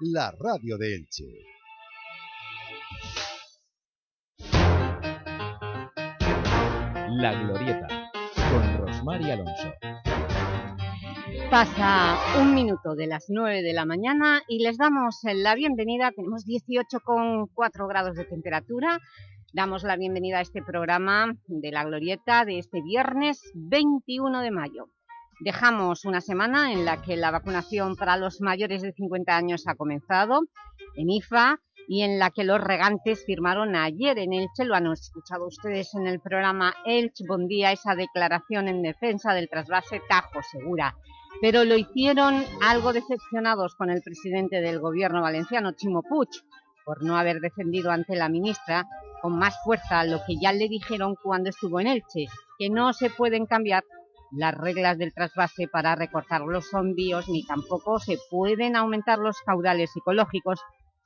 la radio de Elche. La Glorieta, con Rosmar Alonso. Pasa un minuto de las 9 de la mañana y les damos la bienvenida. Tenemos 18,4 grados de temperatura. Damos la bienvenida a este programa de La Glorieta de este viernes 21 de mayo. Dejamos una semana en la que la vacunación para los mayores de 50 años ha comenzado en IFA y en la que los regantes firmaron ayer en Elche, lo han escuchado ustedes en el programa Elche Bondía, esa declaración en defensa del trasvase Tajo Segura. Pero lo hicieron algo decepcionados con el presidente del gobierno valenciano, Chimo Puig, por no haber defendido ante la ministra con más fuerza lo que ya le dijeron cuando estuvo en Elche, que no se pueden cambiar las reglas del trasvase para recortar los envíos ni tampoco se pueden aumentar los caudales ecológicos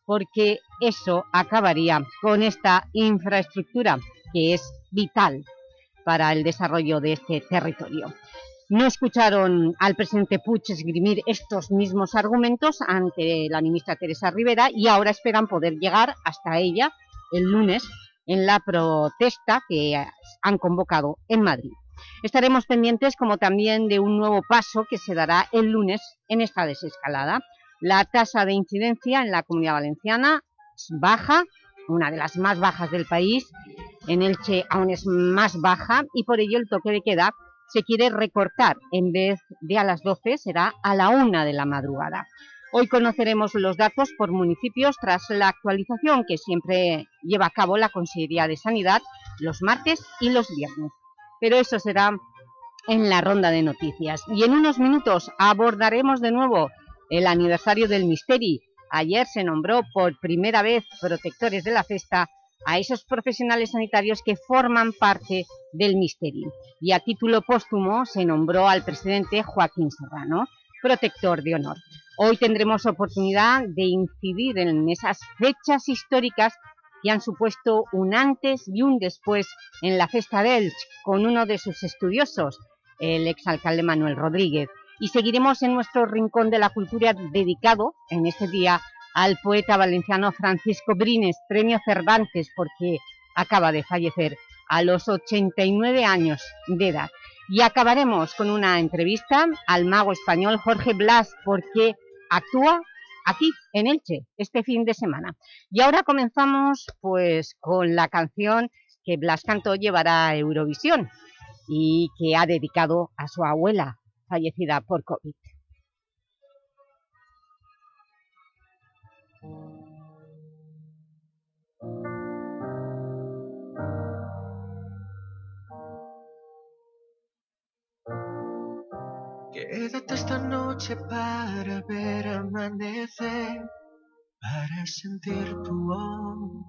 porque eso acabaría con esta infraestructura que es vital para el desarrollo de este territorio. No escucharon al presidente Puig esgrimir estos mismos argumentos ante la ministra Teresa Rivera y ahora esperan poder llegar hasta ella el lunes en la protesta que han convocado en Madrid. Estaremos pendientes como también de un nuevo paso que se dará el lunes en esta desescalada. La tasa de incidencia en la Comunidad Valenciana es baja, una de las más bajas del país, en Elche aún es más baja y por ello el toque de queda se quiere recortar, en vez de a las 12 será a la 1 de la madrugada. Hoy conoceremos los datos por municipios tras la actualización que siempre lleva a cabo la Consejería de Sanidad los martes y los viernes pero eso será en la ronda de noticias. Y en unos minutos abordaremos de nuevo el aniversario del Misteri. Ayer se nombró por primera vez protectores de la festa a esos profesionales sanitarios que forman parte del Misteri. Y a título póstumo se nombró al presidente Joaquín Serrano, protector de honor. Hoy tendremos oportunidad de incidir en esas fechas históricas que han supuesto un antes y un después en la Festa de Elche con uno de sus estudiosos, el exalcalde Manuel Rodríguez. Y seguiremos en nuestro Rincón de la Cultura dedicado en este día al poeta valenciano Francisco Brines, premio Cervantes, porque acaba de fallecer a los 89 años de edad. Y acabaremos con una entrevista al mago español Jorge Blas, porque actúa aquí en Elche este fin de semana. Y ahora comenzamos pues con la canción que Blas Canto llevará a Eurovisión y que ha dedicado a su abuela fallecida por COVID. Quédate esta noche para ver amanecer, para sentir tu voz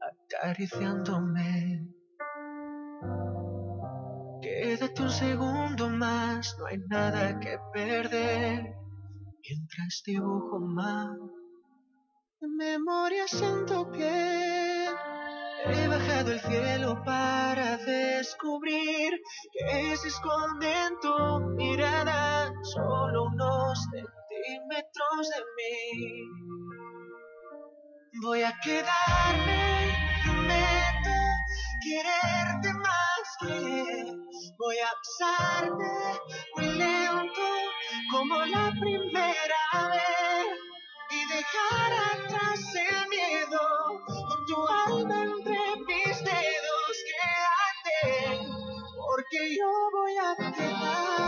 acariciándome. Quédate un segundo más, no hay nada que perder, mientras dibujo más memorias en tu piel. He bajado el cielo para descubrir que se esconde en tu mirada solo unos centímetros de mí. Voy a quedarme, prometo, quererte más que voy a besarte muy lento como la primera vez y dejar atrás el miedo con tu alma voy a quedar.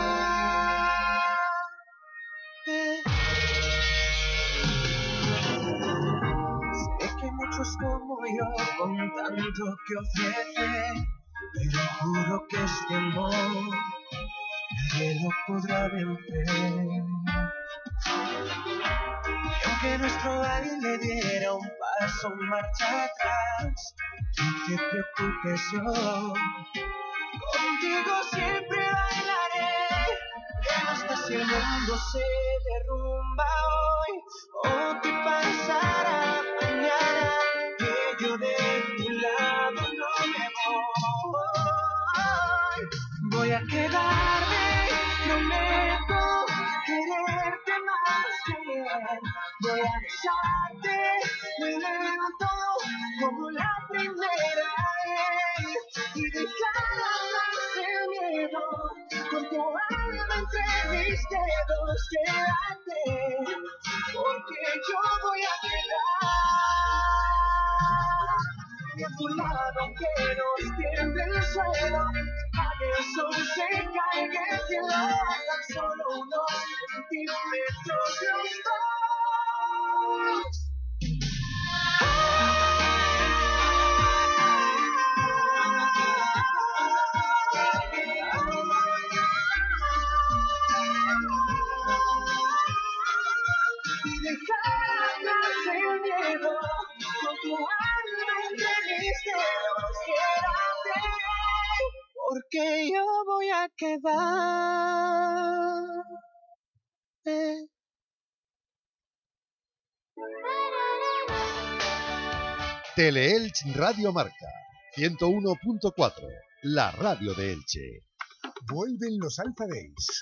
Sé que muchos como yo con tanto que ofrecer, pero juro que este amor nadie lo podrá vencer. Y aunque nuestro baile diera un paso, marcha atrás, no te preocupes yo, contigo siempre bailaré. Hasta si el mundo se derrumba hoy o te pasará mañana, que yo de tu lado no me voy. Voy a quedarme, prometo quererte más que voy a besarte, me levanto como la primera entre mis dedos, quédate, porque yo voy a quedar a tu lado que nos tiemble el suelo, a que el sol se caiga el cielo, tan solo unos centímetros los dos. Porque yo voy a quedar. Teleelch Radio Marca 101.4, la radio de Elche. Vuelven los Alpha Days.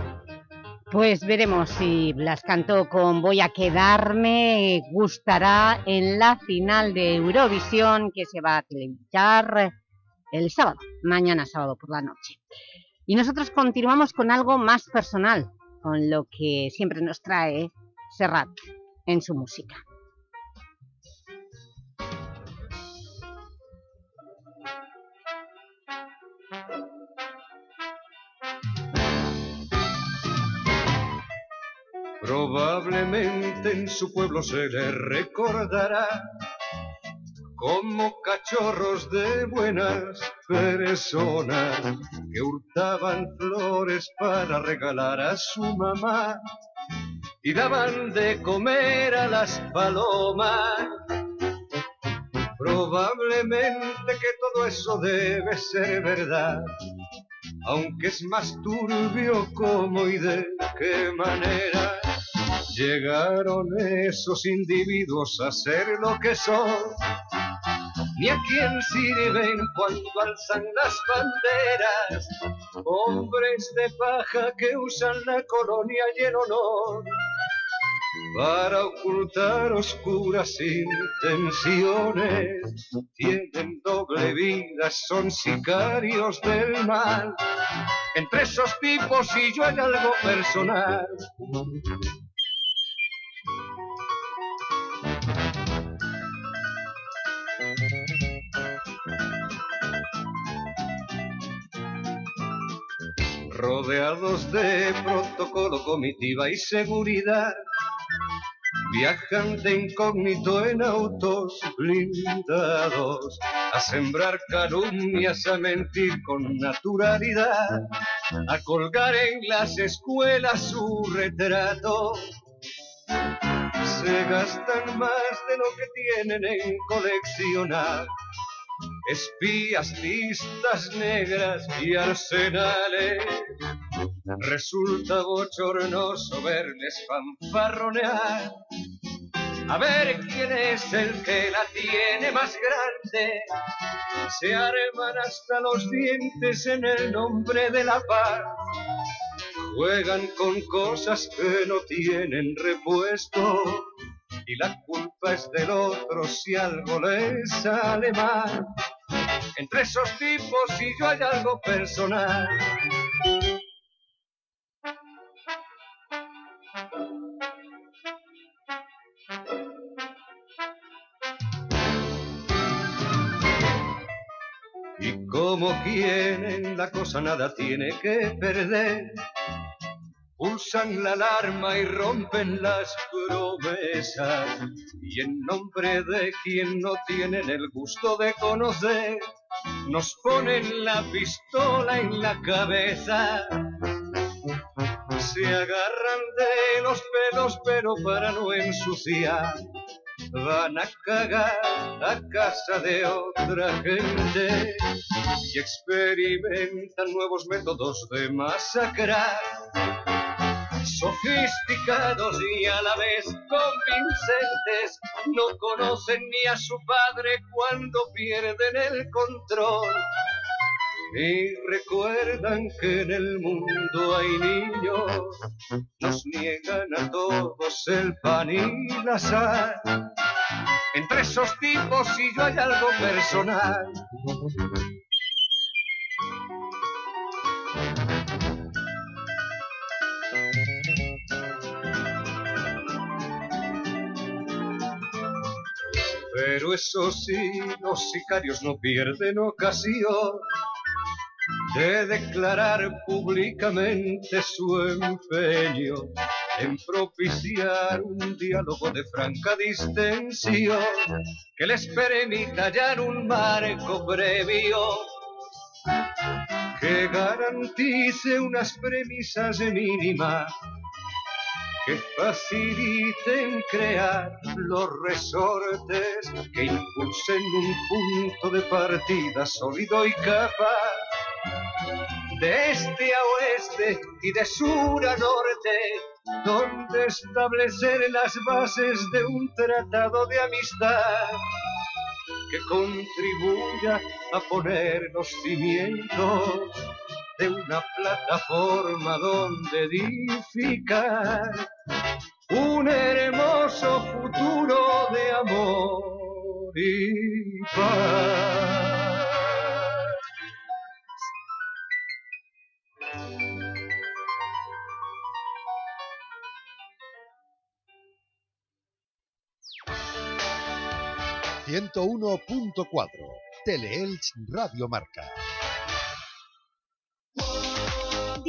Pues veremos si Blas Cantó con Voy a quedarme gustará en la final de Eurovisión que se va a televisar el sábado, mañana sábado por la noche. Y nosotros continuamos con algo más personal, con lo que siempre nos trae Serrat en su música. Probablemente en su pueblo se le recordará como cachorros de buenas personas que hurtaban flores para regalar a su mamá y daban de comer a las palomas. Probablemente que todo eso debe ser verdad, aunque es más turbio cómo y de qué manera llegaron esos individuos a ser lo que son, ni a quién sirven cuando alzan las banderas, hombres de paja que usan la colonia y el honor para ocultar oscuras intenciones. Tienen doble vida, son sicarios del mal. Entre esos tipos y yo hay algo personal. Rodeados de protocolo, comitiva y seguridad, viajan de incógnito en autos blindados, a sembrar calumnias, a mentir con naturalidad, a colgar en las escuelas su retrato. Se gastan más de lo que tienen en coleccionar espías, listas negras y arsenales. Resulta bochornoso verles fanfarronear. A ver quién es el que la tiene más grande. Se arman hasta los dientes en el nombre de la paz. Juegan con cosas que no tienen repuesto y la culpa es del otro si algo les sale mal. Entre esos tipos y yo hay algo personal. Y como quieren la cosa nada tiene que perder, pulsan la alarma y rompen las promesas. Y en nombre de quien no tienen el gusto de conocer, nos ponen la pistola en la cabeza. Se agarran de los pelos, pero para no ensuciar van a cagar a casa de otra gente y experimentan nuevos métodos de masacrar sofisticados y a la vez convincentes, no conocen ni a su padre cuando pierden el control. Y recuerdan que en el mundo hay niños, nos niegan a todos el pan y la sal. Entre esos tipos y yo hay algo personal. Pero eso sí, los sicarios no pierden ocasión de declarar públicamente su empeño en propiciar un diálogo de franca distensión que les permita hallar un marco previo que garantice unas premisas mínimas que faciliten crear los resortes que impulsen un punto de partida sólido y capaz. De este a oeste y de sur a norte, donde establecer las bases de un tratado de amistad que contribuya a poner los cimientos de una plataforma donde edificar un hermoso futuro de amor y paz. ...101.4... Teleelch Radio Marca.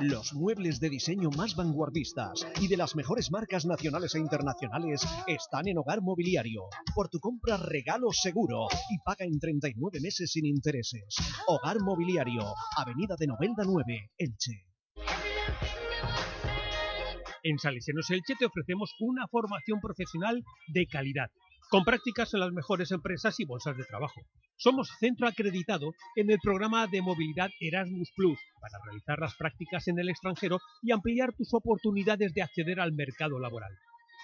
Los muebles de diseño más vanguardistas y de las mejores marcas nacionales e internacionales están en Hogar Mobiliario. Por tu compra regalo seguro y paga en 39 meses sin intereses. Hogar Mobiliario, Avenida de Novelda 9, Elche. En Salesianos Elche te ofrecemos una formación profesional de calidad, con prácticas en las mejores empresas y bolsas de trabajo. Somos centro acreditado en el programa de movilidad Erasmus Plus para realizar las prácticas en el extranjero y ampliar tus oportunidades de acceder al mercado laboral.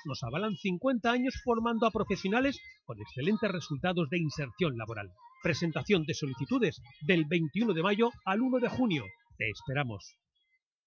Nos avalan 50 años formando a profesionales con excelentes resultados de inserción laboral. Presentación de solicitudes del 21 de mayo al 1 de junio. Te esperamos.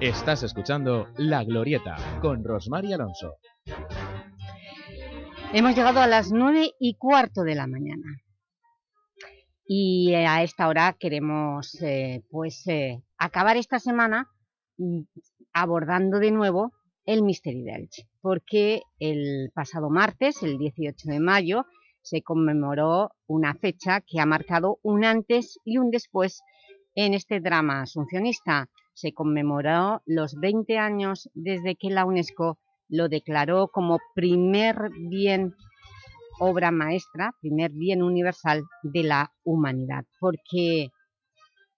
Estás escuchando La Glorieta con Rosmar y Alonso. Hemos llegado a las nueve y cuarto de la mañana. Y a esta hora queremos eh, pues, eh, acabar esta semana mm, abordando de nuevo el Mystery de Elche, porque el pasado martes, el 18 de mayo, se conmemoró una fecha que ha marcado un antes y un después en este drama asuncionista. Se conmemoró los 20 años desde que la UNESCO lo declaró como primer bien obra maestra, primer bien universal de la humanidad, porque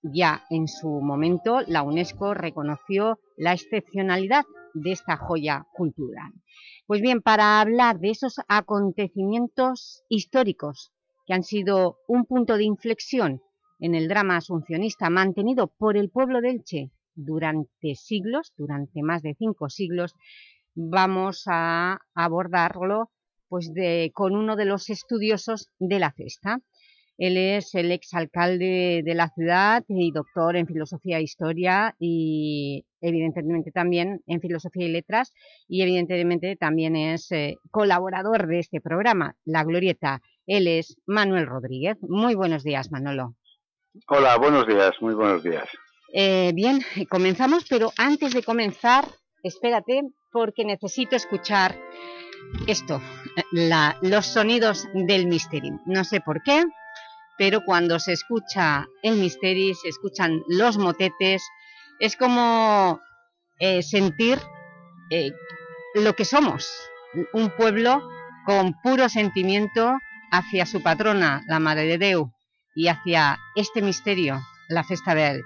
ya en su momento la UNESCO reconoció la excepcionalidad de esta joya cultural. Pues bien, para hablar de esos acontecimientos históricos que han sido un punto de inflexión en el drama asuncionista mantenido por el pueblo de Elche durante siglos, durante más de cinco siglos, vamos a abordarlo pues de, con uno de los estudiosos de la festa. Él es el exalcalde de la ciudad y doctor en Filosofía e Historia y evidentemente también en Filosofía y Letras y evidentemente también es eh, colaborador de este programa, La Glorieta. Él es Manuel Rodríguez. Muy buenos días, Manolo. Hola, buenos días, muy buenos días. Eh, bien, comenzamos, pero antes de comenzar, espérate, porque necesito escuchar esto, los sonidos del misterio. No sé por qué, pero cuando se escucha el misterio, se escuchan los motetes, es como eh, sentir eh, lo que somos, un pueblo con puro sentimiento hacia su patrona, la Madre de Deu, y hacia este misterio, la Festa de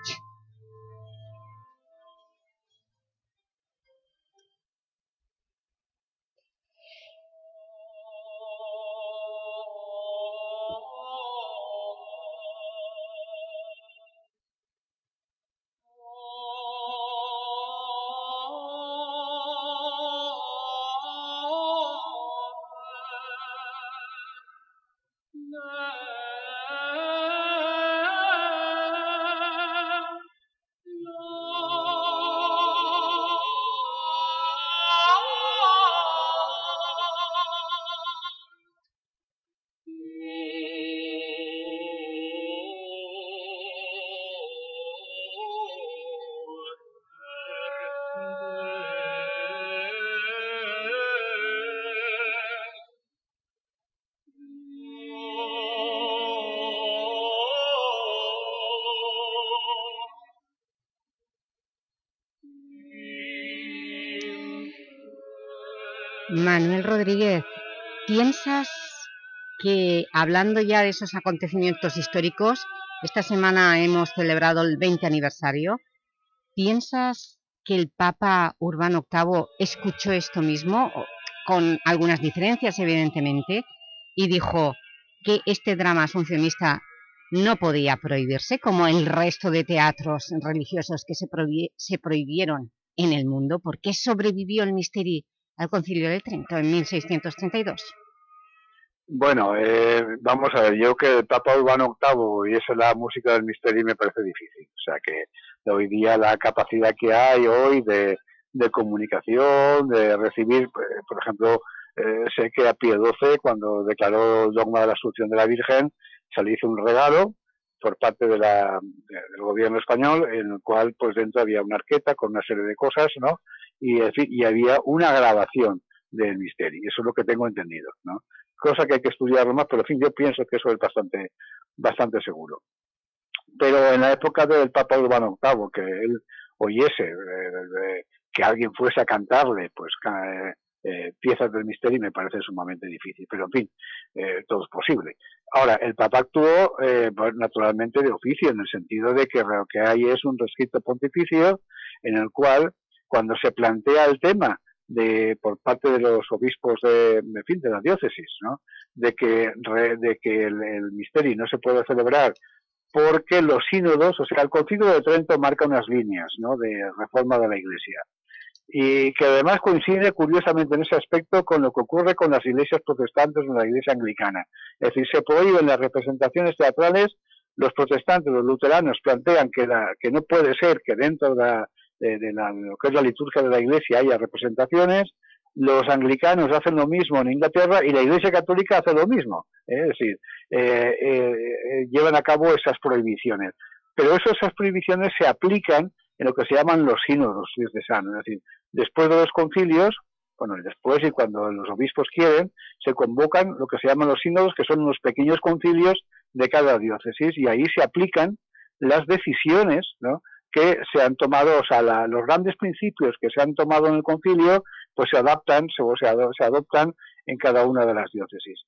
¿piensas que, hablando ya de esos acontecimientos históricos, esta semana hemos celebrado el 20 aniversario, ¿piensas que el Papa Urbano VIII escuchó esto mismo, con algunas diferencias evidentemente, y dijo que este drama asuncionista no podía prohibirse, como el resto de teatros religiosos que se, se prohibieron en el mundo? ¿Por qué sobrevivió el misterio al Concilio de Trento en 1632? Bueno, eh, vamos a ver, yo que Papa Urbano VIII y eso la música del misterio me parece difícil. O sea que hoy día la capacidad que hay hoy de, comunicación, de recibir, eh, por ejemplo, eh, sé que a Pío XII, cuando declaró el dogma de la Asunción de la Virgen, se le hizo un regalo por parte de la, del gobierno español, en el cual pues dentro había una arqueta con una serie de cosas, ¿no? y, y había una grabación del misterio. Eso es lo que tengo entendido, ¿no? Cosa que hay que estudiar más, pero en fin, yo pienso que eso es bastante, bastante seguro. Pero en la época del Papa Urbano VIII, que él oyese, eh, que alguien fuese a cantarle, pues eh, eh, piezas del misterio me parece sumamente difícil, pero en fin, todo es posible. Ahora, el Papa actuó pues, naturalmente de oficio, en el sentido de que lo que hay es un rescrito pontificio en el cual cuando se plantea el tema de por parte de los obispos de, de fin de la diócesis, ¿no? de que de que el, misterio no se puede celebrar porque los sínodos, o sea, el Concilio de Trento marca unas líneas, ¿no? de reforma de la Iglesia y que además coincide curiosamente en ese aspecto con lo que ocurre con las iglesias protestantes en la iglesia anglicana. Es decir, se prohíben las representaciones teatrales, los protestantes, los luteranos plantean que, la, que no puede ser que dentro de la, de, lo que es la liturgia de la Iglesia haya representaciones, los anglicanos hacen lo mismo en Inglaterra y la Iglesia Católica hace lo mismo. ¿eh? Es decir, eh, eh, llevan a cabo esas prohibiciones. Pero esas prohibiciones se aplican en lo que se llaman los sínodos diocesanos. Es decir, después de los concilios, bueno, después y cuando los obispos quieren, se convocan lo que se llaman los sínodos, que son unos pequeños concilios de cada diócesis, y ahí se aplican las decisiones, ¿no? Que se han tomado, o sea, los grandes principios que se han tomado en el concilio, pues se adaptan, se, se adoptan en cada una de las diócesis.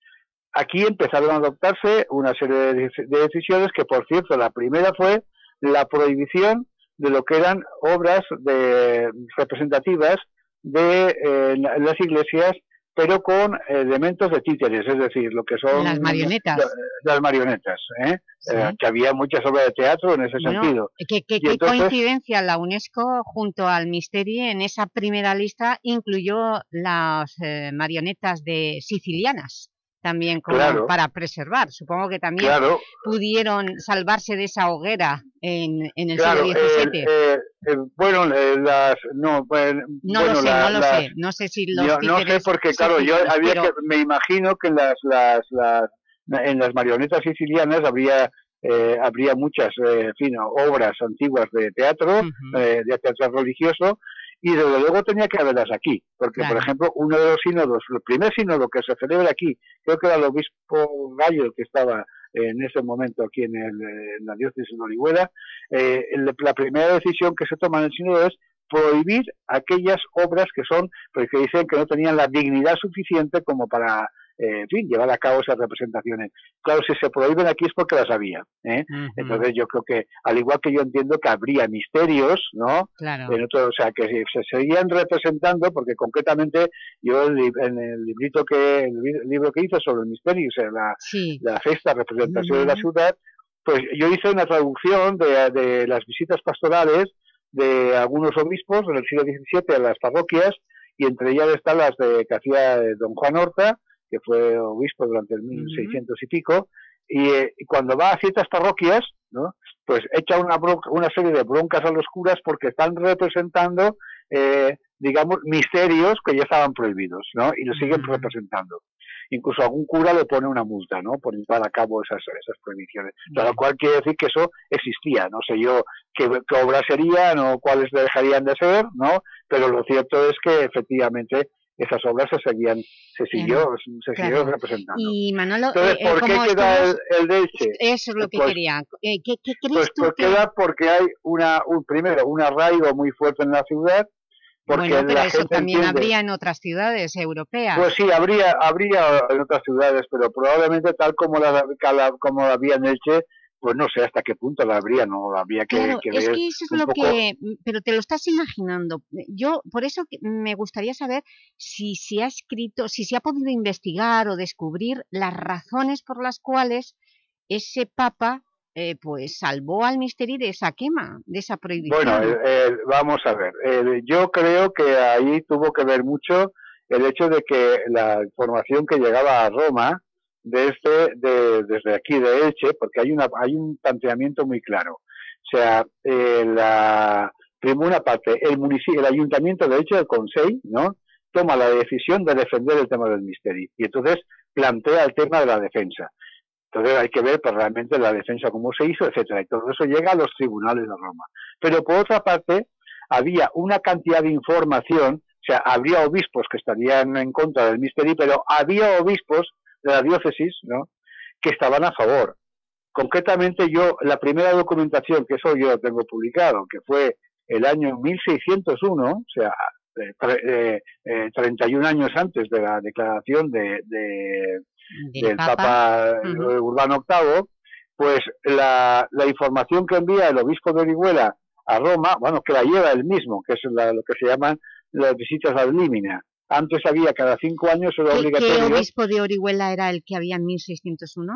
Aquí empezaron a adoptarse una serie de, decisiones que, por cierto, la primera fue la prohibición de lo que eran obras de, representativas de eh, las iglesias pero con elementos de títeres, es decir, lo que son las marionetas. Las marionetas, ¿eh? ¿eh? que había muchas obras de teatro en ese sentido. ¿Qué, coincidencia la UNESCO junto al Misteri en esa primera lista incluyó las eh, marionetas de sicilianas también como para preservar. Supongo que también pudieron salvarse de esa hoguera en, en el siglo XVII. Eh, eh, bueno, eh, las... No, pues, no lo sé, no lo sé. No sé si los No sé porque, claro, yo había que, me imagino que las, las, las, en las marionetas sicilianas habría... habría muchas en fin, obras antiguas de teatro, de teatro religioso, y desde luego tenía que haberlas aquí, porque por ejemplo uno de los sínodos, el primer sínodo que se celebra aquí, creo que era el obispo Gallo que estaba en ese momento aquí en, la diócesis de Orihuela, eh, la primera decisión que se toma en el sínodo es prohibir aquellas obras que son, porque pues, dicen que no tenían la dignidad suficiente como para eh, en fin, llevar a cabo esas representaciones. Claro, si se prohíben aquí es porque las había. ¿eh? Entonces yo creo que, al igual que yo entiendo que habría misterios, ¿no? Claro. o sea, que se seguían representando, porque concretamente yo en el librito que, el libro que hice sobre el misterio, o sea, la, la sexta representación de la ciudad, pues yo hice una traducción de, de las visitas pastorales de algunos obispos del siglo XVII a las parroquias, y entre ellas están las de que hacía don Juan Horta, que fue obispo durante el 1600 y pico, eh, y, cuando va a ciertas parroquias, ¿no? pues echa una, una serie de broncas a los curas porque están representando, eh, digamos, misterios que ya estaban prohibidos, ¿no? Y lo siguen representando. Incluso algún cura le pone una multa, ¿no? Por llevar a cabo esas, esas prohibiciones. Lo cual quiere decir que eso existía. No sé yo qué, qué obras serían o cuáles dejarían de ser, ¿no? Pero lo cierto es que efectivamente esas obras se seguían, se siguió, se siguió representando. Y Manolo, Entonces, eh, ¿por qué queda el, el, de Eso es lo que pues quería. Eh, ¿Qué, qué crees pues, tú pues queda porque hay una, un, primero, un arraigo muy fuerte en la ciudad, porque bueno, pero la eso gente también entiende- habría en otras ciudades europeas. Pues sí, habría, habría en otras ciudades, pero probablemente tal como la, como había en Elche, pues no sé hasta qué punto la habría, no habría que, Claro, que es ver que eso es lo poco- que... Pero te lo estás imaginando. Yo, por eso me gustaría saber si se ha escrito, si se ha podido investigar o descubrir las razones por las cuales ese Papa eh, pues salvó al Misteri de esa quema, de esa prohibición. Bueno, eh, eh, vamos a ver. Eh, yo creo que ahí tuvo que ver mucho el hecho de que la información que llegaba a Roma desde, de- desde aquí de Elche, porque hay, una, hay un planteamiento muy claro. O sea, eh, la, primero parte, el municipio, el ayuntamiento de Elche, el Consejo, ¿no? toma la decisión de defender el tema del misterio y entonces plantea el tema de la defensa. Entonces hay que ver pues, realmente la defensa cómo se hizo, etcétera. Y todo eso llega a los tribunales de Roma. Pero por otra parte, había una cantidad de información, o sea, habría obispos que estarían en contra del misterio, pero había obispos de la diócesis, ¿no? que estaban a favor. Concretamente yo, la primera documentación, que eso yo lo tengo publicado, que fue el año 1601, o sea, eh, eh, eh, 31 años antes de la declaración de, de- Del Papa. Papa, eh. Urbano VIII, pues la, la información que envía el obispo de Orihuela a Roma, bueno, que la lleva él mismo, que es la- lo que se llaman las visitas ad limina. Antes había cada cinco años, era ¿Qué, qué obligatorio, obispo de Orihuela era el que había en 1601?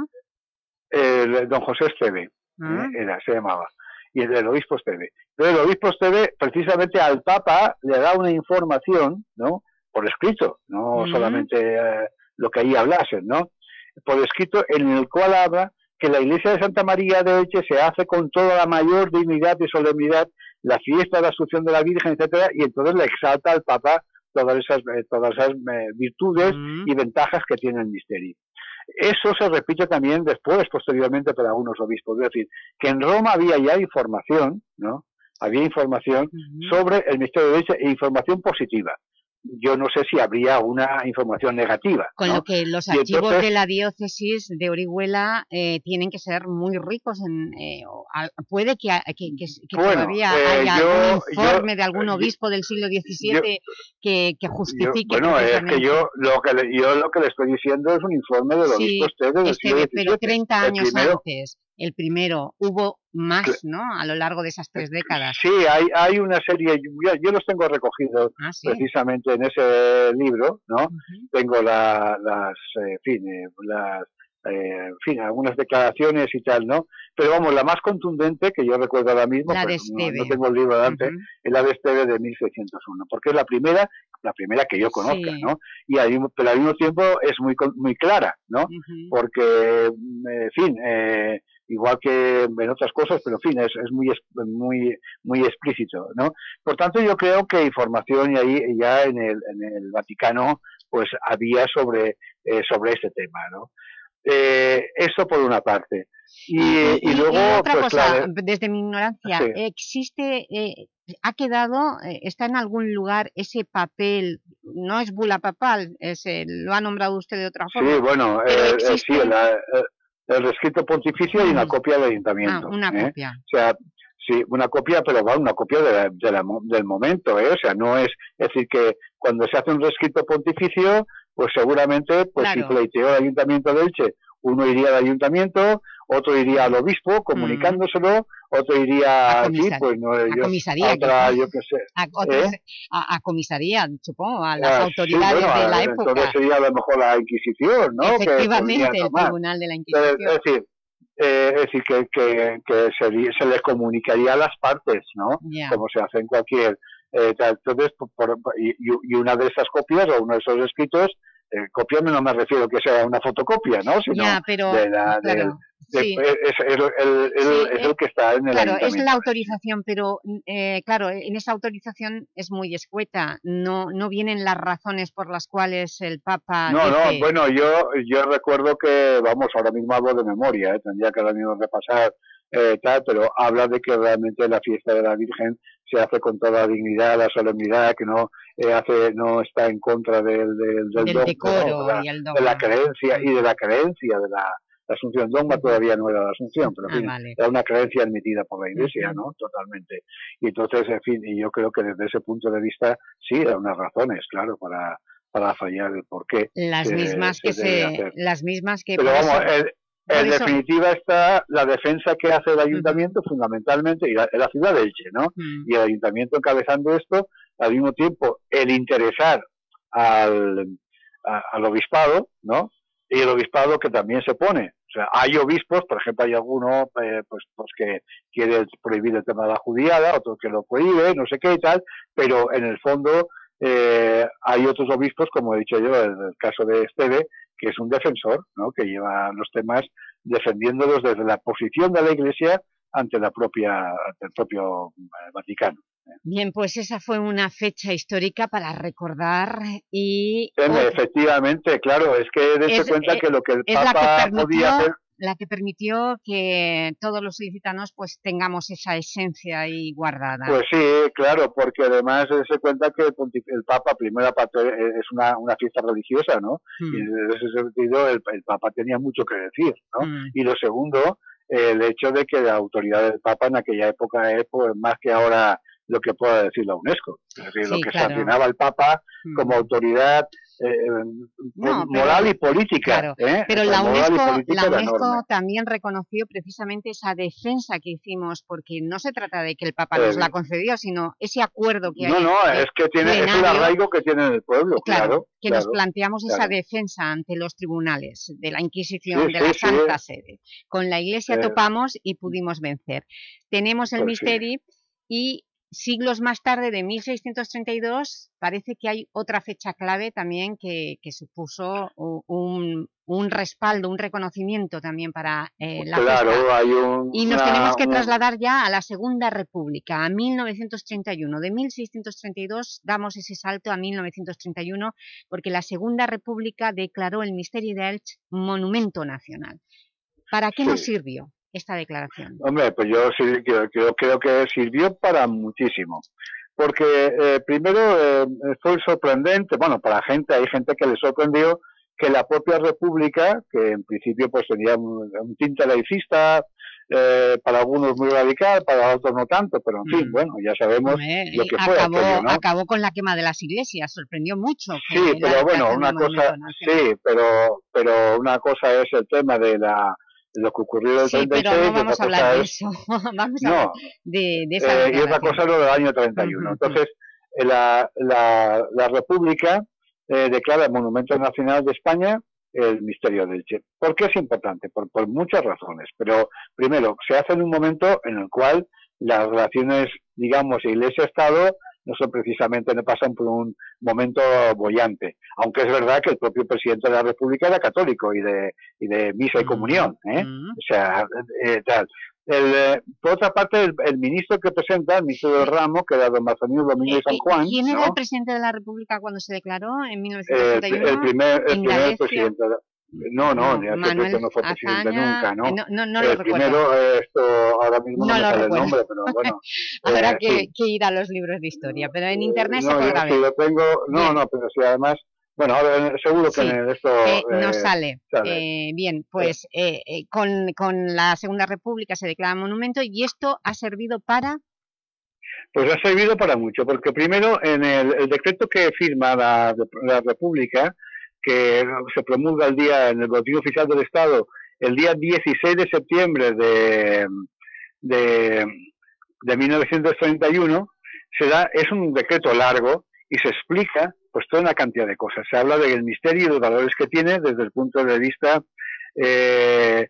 el don José Esteve, Ah. eh, era, se llamaba, y el del obispo Esteve. Pero el obispo Esteve, precisamente al Papa, le da una información, ¿no? Por escrito, no solamente eh, lo que ahí hablasen, ¿no? Por escrito, en el cual habla que la iglesia de Santa María de Elche se hace con toda la mayor dignidad y solemnidad la fiesta de la Asunción de la Virgen, etcétera, y entonces le exalta al Papa todas esas, eh, todas esas eh, virtudes y ventajas que tiene el misterio. Eso se repite también después, posteriormente, para algunos obispos. Es decir, que en Roma había ya información, ¿no? Había información sobre el misterio de Elche e información positiva. Yo no sé si habría una información negativa. Con ¿no? lo que los archivos entonces- de la diócesis de Orihuela eh, tienen que ser muy ricos. En, eh, puede que, a- que, que- que Bueno, todavía eh, haya yo- yo- informe de algún yo- obispo del siglo XVII que, justifique bueno, es que yo lo que, le, yo lo que le estoy diciendo es un informe del Sí, obispo Esteve del siglo Esteve, pero XVII. 30 El años primero- antes, el primero, hubo más, ¿no?, a lo largo de esas tres décadas. Sí, hay, hay una serie, yo, yo los tengo recogidos Ah, sí. precisamente en ese libro, ¿no? Tengo la, las, eh, en fin, eh, las, eh, en fin, algunas declaraciones y tal, ¿no? Pero vamos, la más contundente que yo recuerdo ahora mismo, La de pues, no, no tengo el libro delante, es la de Esteve de 1601, porque es la primera, la primera que yo conozca, Sí. ¿no? Y al mismo, pero al mismo tiempo es muy, muy clara, ¿no? Porque, en fin, eh, igual que en otras cosas, pero en fin, es, es muy, es- muy, muy explícito, ¿no? Por tanto, yo creo que información ahí ya en el, en el Vaticano, pues había sobre, eh, sobre este tema, ¿no? Eh, eso por una parte. Y, y luego, otra pues cosa, claro, desde mi ignorancia, Sí. ¿existe, eh, ha quedado, eh, está en algún lugar ese papel, no es bula papal, es, lo ha nombrado usted de otra forma? sí, bueno, eh, eh, existe- sí, la- el rescrito pontificio y una copia del ayuntamiento. Ah, una ¿eh? copia. O sea, sí, una copia, pero va una copia de la- de la del momento, ¿eh? O sea, no es, es decir, que cuando se hace un rescrito pontificio, pues seguramente, pues si pleiteó el ayuntamiento de Elche, uno iría al ayuntamiento, otro iría al obispo comunicándoselo, otro iría A aquí, comisa- pues no, a yo, comisaría, a otra, yo qué sé. A, otras- ¿eh? a- a comisaría, supongo, a las Ah, sí, autoridades bueno, de la eh, época. Entonces sería a lo mejor la Inquisición, ¿no? Efectivamente, el. Tribunal de la Inquisición. Es decir, eh, es decir que, que, que se, se les comunicaría a las partes, ¿no? Como se hace en cualquier... eh, entonces, por- por- y- y una de esas copias o uno de esos escritos, eh, copia no me refiero que sea una fotocopia, ¿no? Sino Ya, pero, de la, claro, del- de- sí. es, es el, el- el- Sí, es eh, el que está en el Claro, es la autorización, pero eh, claro, en esa autorización es muy escueta. No, no vienen las razones por las cuales el Papa No, dice... no, bueno, yo, yo recuerdo que, vamos, ahora mismo hablo de memoria, ¿eh? tendría que ahora mismo repasar eh, tal, pero habla de que realmente la fiesta de la Virgen se hace con toda la dignidad, la solemnidad, que no eh, hace, no está en contra del, del, del Del dogma, decoro ¿no? de, la, y el de dogma. la creencia y de la creencia de la, la Asunción. Dogma todavía no era la Asunción, pero en Ah, fin, vale. era una creencia admitida por la Iglesia, ¿no? Totalmente. Y entonces, en fin, y yo creo que desde ese punto de vista sí, hay unas razones, claro, para, para fallar el por qué Las se- mismas que se... hacer. Las mismas que... Pero vamos, eso- en, definitiva está la defensa que hace el ayuntamiento fundamentalmente, y la, ciudad de Elche, ¿no? Y el ayuntamiento encabezando esto, al mismo tiempo el interesar al, a- al obispado, ¿no? Y el obispado que también se pone. O sea, hay obispos, por ejemplo, hay alguno eh, pues, pues que quiere prohibir el tema de la judiada, otro que lo prohíbe, no sé qué y tal, pero en el fondo eh, hay otros obispos, como he dicho yo, en el caso de Esteve, que es un defensor, ¿no? que lleva los temas defendiéndolos desde la posición de la Iglesia ante la propia ante el propio eh, Vaticano. Bien, pues esa fue una fecha histórica para recordar y... Eh, otra- Efectivamente, claro, es que Es, cuenta eh, que lo que el que Papa permitió, podía hacer la que permitió que todos los ilicitanos pues tengamos esa esencia ahí guardada. Pues sí, claro, porque además se cuenta que el, Papa, primero eh, es una, una fiesta religiosa, ¿no? Mm. Y en ese sentido el, el Papa tenía mucho que decir, ¿no? Mm. Y lo segundo, el hecho de que la autoridad del Papa en aquella época es pues, más que ahora lo que pueda decir la UNESCO. Es decir, lo que claro. sancionaba el Papa Mm. como autoridad eh, No, pero- moral y política. Claro, ¿eh? pero la UNESCO, la UNESCO también reconoció precisamente esa defensa que hicimos, porque no se trata de que el Papa nos Eh, la concedió, sino ese acuerdo que No, hay no, es que tiene, es el arraigo que tiene en el pueblo, claro, claro. que nos planteamos esa defensa ante los tribunales de la Inquisición, Sí, de sí, la sí. Santa Sede. Con la Iglesia Eh, topamos y pudimos vencer. Tenemos el Pues sí. Misteri y siglos más tarde, de 1632, parece que hay otra fecha clave también que, que supuso un, un respaldo, un reconocimiento también para eh, la Claro, hay un, Y nos una- tenemos que trasladar ya a la Segunda República, a 1931. De 1632 damos ese salto a 1931 porque la Segunda República declaró el Misteri de Elche Monumento Nacional. ¿Para qué nos sirvió esta declaración? Hombre, pues yo sí creo, que sirvió para muchísimo. porque eh, primero eh, fue sorprendente, bueno, para la gente, hay gente que le sorprendió que la propia República, que en principio pues tenía un, un tinte laicista, eh, para algunos muy radical, para otros no tanto, pero en fin, Mm. bueno, ya sabemos Hombre, lo que fue acabó, aquello, ¿no? acabó con la quema de las iglesias, sorprendió mucho. Sí, pero bueno, una cosa, sí, pero, pero una cosa es el tema de la lo que ocurrió el Sí, 36 pero no vamos a hablar de cosa es eso, vamos a No. de, de esa Eh, y otra cosa es lo del año 31. Entonces, eh, la, la, la República eh, declara Monumento Nacional de España el misterio del Che. ¿Por qué es importante? Por, por muchas razones. Pero primero, se hace en un momento en el cual las relaciones, digamos, Iglesia-Estado no son precisamente, no pasan por un momento bollante. Aunque es verdad que el propio presidente de la República era católico y de, y de misa y comunión. ¿eh? O sea, eh, tal. El, eh, por otra parte, el, el ministro que presenta, el ministro del ramo, que era don Marcelino Domínguez San Juan, Eh, ¿Quién era ¿no? el presidente de la República cuando se declaró en el, 1931? el primer, el primer presidente. de- No, no, ni Manuel no fue presidente Azaña, nunca, ¿no? eh, no- no- no lo el recuerdo. primero, eh, esto ahora mismo no, No me lo sale el recuerdo. nombre, pero bueno. Habrá eh, que, sí. que ir a los libros de historia, pero en internet se podrá ver. lo tengo, no, Bien. no, pero sí, además, bueno, ahora seguro que Sí, en esto Eh, eh, no sale. sale. Eh, bien, pues eh, eh, con, con la Segunda República se declara monumento y esto ha servido para... Pues ha servido para mucho, porque primero en el, el decreto que firma la, la República, que se promulga el día en el Boletín Oficial del Estado, el día 16 de septiembre de, de, de 1931, se da, es un decreto largo y se explica pues toda una cantidad de cosas. Se habla del misterio y los valores que tiene desde el punto de vista eh,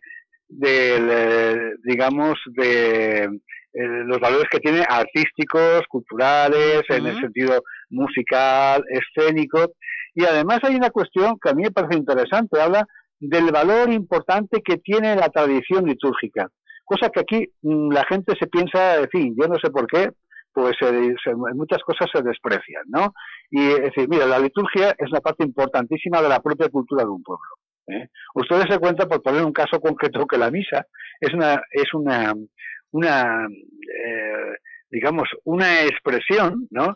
del, digamos, de eh, los valores que tiene artísticos, culturales, en el sentido musical, escénico. Y además hay una cuestión que a mí me parece interesante, habla del valor importante que tiene la tradición litúrgica. Cosa que aquí mm, la gente se piensa, en fin, yo no sé por qué, pues se- se- muchas cosas se desprecian, ¿no? Y es decir, mira, la liturgia es una parte importantísima de la propia cultura de un pueblo. ¿eh? Ustedes se cuenta, por poner un caso concreto, que la misa es una, es una, una eh, digamos, una expresión, ¿no?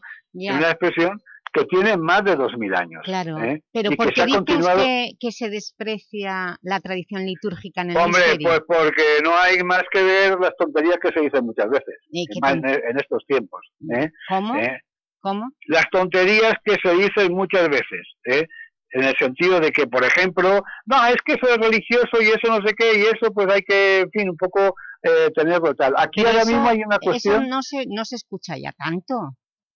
Una expresión que tiene más de dos mil años. Claro, ¿eh? pero y ¿por qué dices continuado. que, que se desprecia la tradición litúrgica en el Hombre, misterio? pues porque no hay más que ver las tonterías que se dicen muchas veces, ¿Y qué más ton- en, en estos tiempos. ¿eh? ¿Cómo? ¿Eh? ¿Cómo? las tonterías que se dicen muchas veces, ¿eh? en el sentido de que, por ejemplo, no, es que eso es religioso y eso no sé qué, y eso pues hay que, en fin, un poco tenerlo tal. Aquí Pero ahora eso- mismo hay una Eso cuestión, no se, no se escucha ya tanto,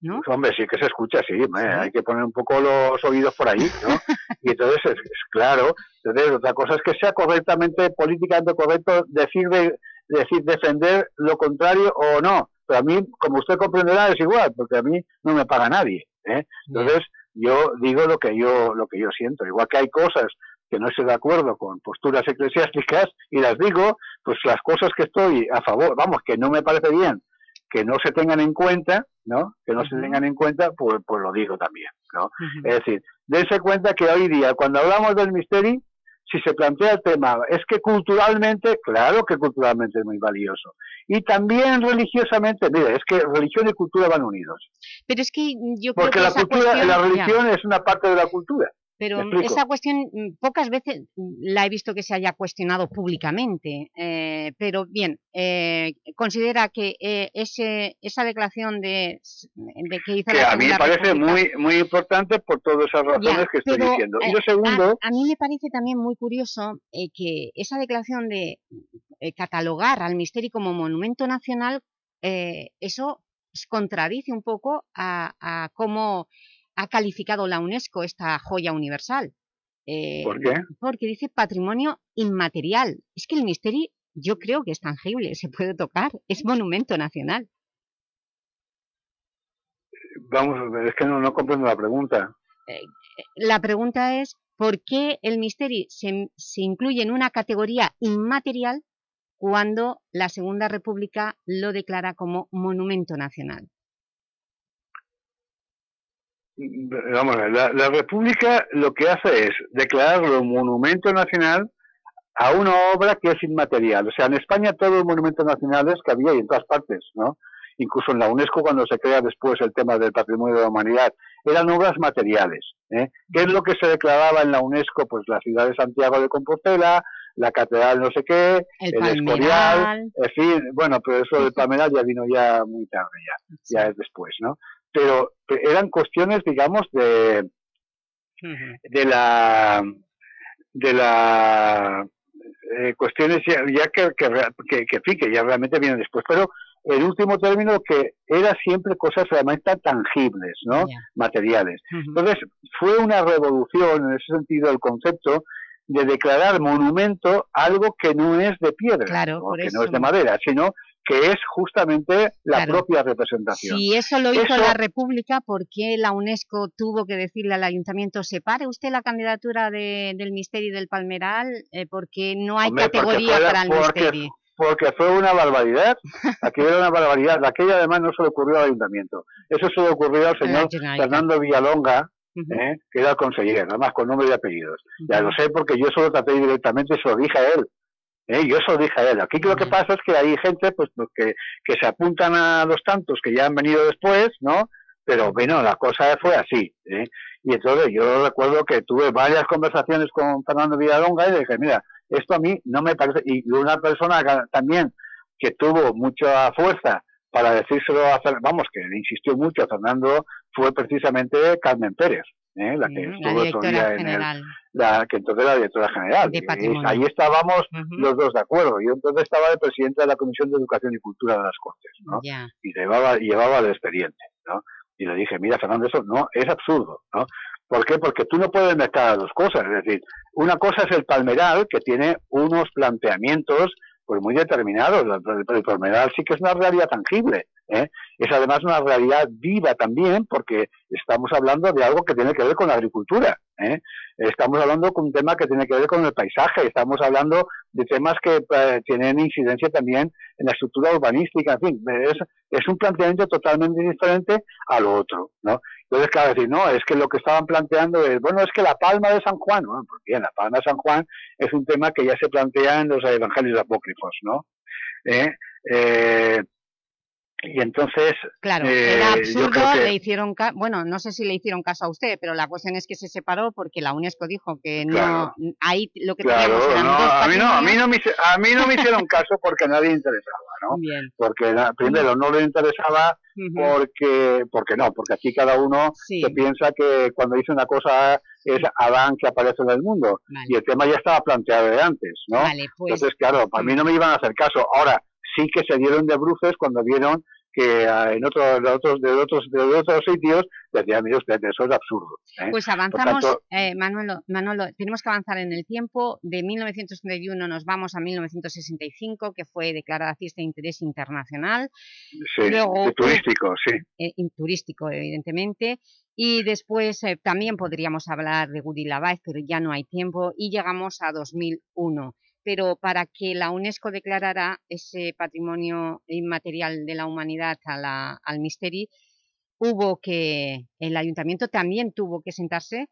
¿no? Pues, hombre, sí que se escucha, sí, hombre, hay que poner un poco los oídos por ahí, ¿no? y entonces, es, es claro, entonces otra cosa es que sea correctamente, políticamente correcto decir, de, decir defender lo contrario o no, pero a mí, como usted comprenderá, es igual, porque a mí no me paga nadie, ¿eh? Entonces, yo digo lo que yo, lo que yo siento, igual que hay cosas que no estoy de acuerdo con posturas eclesiásticas y las digo, pues las cosas que estoy a favor, vamos, que no me parece bien, que no se tengan en cuenta, ¿no? Que no se tengan en cuenta, pues, pues lo digo también, ¿no? Es decir, dense cuenta que hoy día, cuando hablamos del misterio, si se plantea el tema, es que culturalmente, claro que culturalmente es muy valioso. Y también religiosamente, mire, es que religión y cultura van unidos. Pero es que yo creo Porque que la esa cultura, cuestión... la ya. religión es una parte de la cultura. Pero ¿Me explico? esa cuestión mm, pocas veces mm, la he visto que se haya cuestionado públicamente, eh, pero bien, eh, considera que eh, ese, esa declaración de, que hizo que la a mí me parece República- muy muy importante por todas esas razones Ya, que estoy pero, diciendo. Y eh, lo segundo, a, a mí me parece también muy curioso eh, que esa declaración de eh, catalogar al misterio como monumento nacional, eh, eso s- contradice un poco a, a cómo ha calificado la UNESCO esta joya universal. Eh, ¿Por qué? Porque dice patrimonio inmaterial. Es que el misterio yo creo que es tangible, se puede tocar, es monumento nacional. vamos, es que no, no comprendo la pregunta. La pregunta es, ¿por qué el misterio se, se incluye en una categoría inmaterial cuando la Segunda República lo declara como monumento nacional? Vamos, a ver, la, la República lo que hace es declararlo monumento nacional a una obra que es inmaterial. O sea, en España todos los monumentos nacionales que había y en todas partes, ¿no? incluso en la UNESCO cuando se crea después el tema del patrimonio de la humanidad, eran obras materiales. ¿eh? ¿Qué es lo que se declaraba en la UNESCO? Pues la ciudad de Santiago de Compostela, la catedral no sé qué, El el, Escorial, en fin, bueno, pero eso del Palmeral ya vino ya muy tarde, ya, ya es después, ¿no? Pero eh, eran cuestiones, digamos, de, de la de la eh, cuestiones ya, ya que, que, que, que, ya realmente vienen después, pero el último término que era siempre cosas realmente tangibles, ¿no? Materiales. Entonces, fue una revolución en ese sentido el concepto de declarar monumento algo que no es de piedra, Claro, ¿no? que eso. no es de madera, sino que es justamente la Claro. propia representación. Si eso lo hizo Eso- la República, ¿por qué la UNESCO tuvo que decirle al Ayuntamiento separe usted la candidatura de- del Misteri del Palmeral? Eh, porque no hay Hombre, categoría para el porque- Misteri. Porque fue una barbaridad. Aquello era una barbaridad. Aquello además no se le ocurrió al ayuntamiento. Eso se le ocurrió al señor. Fernando Villalonga, ¿eh? que era el consejero, además con nombre y apellidos. Ya lo sé porque yo solo traté directamente se lo dije a él. ¿Eh? Yo se lo dije a él. Aquí lo que pasa es que hay gente pues, pues, que, que se apuntan a los tantos que ya han venido después, ¿no? Pero bueno, la cosa fue así. ¿eh? Y entonces yo recuerdo que tuve varias conversaciones con Fernando Villalonga y le dije, mira, esto a mí no me parece... Y una persona que- también que tuvo mucha fuerza para decírselo a Fer- vamos, que insistió mucho a Fernando, fue precisamente Carmen Pérez, ¿eh? la que la estuvo otro día en el, la que entonces era la directora general. De ahí estábamos los dos de acuerdo. Yo entonces estaba de presidente de la Comisión de Educación y Cultura de las Cortes. Y llevaba, llevaba el expediente, ¿no? Y le dije, mira, Fernando, eso no, es absurdo, ¿no? ¿Por qué? Porque tú no puedes mezclar las dos cosas. Es decir, una cosa es el palmeral, que tiene unos planteamientos pues muy determinados. El, el- el palmeral sí que es una realidad tangible. ¿Eh? Es además una realidad viva también, porque estamos hablando de algo que tiene que ver con la agricultura. ¿eh? Estamos hablando con un tema que tiene que ver con el paisaje, estamos hablando de temas que eh, tienen incidencia también en la estructura urbanística, en fin, es, un planteamiento totalmente diferente a lo otro, ¿no? Entonces, claro, decir, no, es que lo que estaban planteando es, bueno, es que la palma de San Juan, bueno, pues bien, la palma de San Juan es un tema que ya se plantea en los evangelios apócrifos, ¿no? ¿Eh? Eh, y entonces, Claro, eh, era absurdo, que- le hicieron bueno, no sé si le hicieron caso a usted, pero la cuestión es que se separó porque la UNESCO dijo que Claro. no, ahí lo que Claro, teníamos eran no, dos a mí no, a mí no me, a mí no me hicieron caso porque a nadie interesaba, ¿no? Bien. Porque primero no le interesaba porque, porque no, porque aquí cada uno se piensa que cuando dice una cosa es Adán que aparece en el mundo y el tema ya estaba planteado de antes, ¿no? Vale, pues- Entonces, claro, para mí no me iban a hacer caso. Ahora sí que se dieron de bruces cuando vieron que ah, en otros de otros de otros de otros sitios decían mire usted eso es absurdo ¿eh? Pues avanzamos, tanto, eh, Manolo, Manolo, tenemos que avanzar en el tiempo. De 1931 nos vamos a 1965, que fue declarada fiesta de interés internacional. sí, Luego, turístico sí eh, in- turístico, evidentemente. Y después eh, también podríamos hablar de Guri Lavaez, pero ya no hay tiempo. Y llegamos a 2001. Pero para que la UNESCO declarara ese patrimonio inmaterial de la humanidad a la- al Misteri, hubo que, el Ayuntamiento también tuvo que sentarse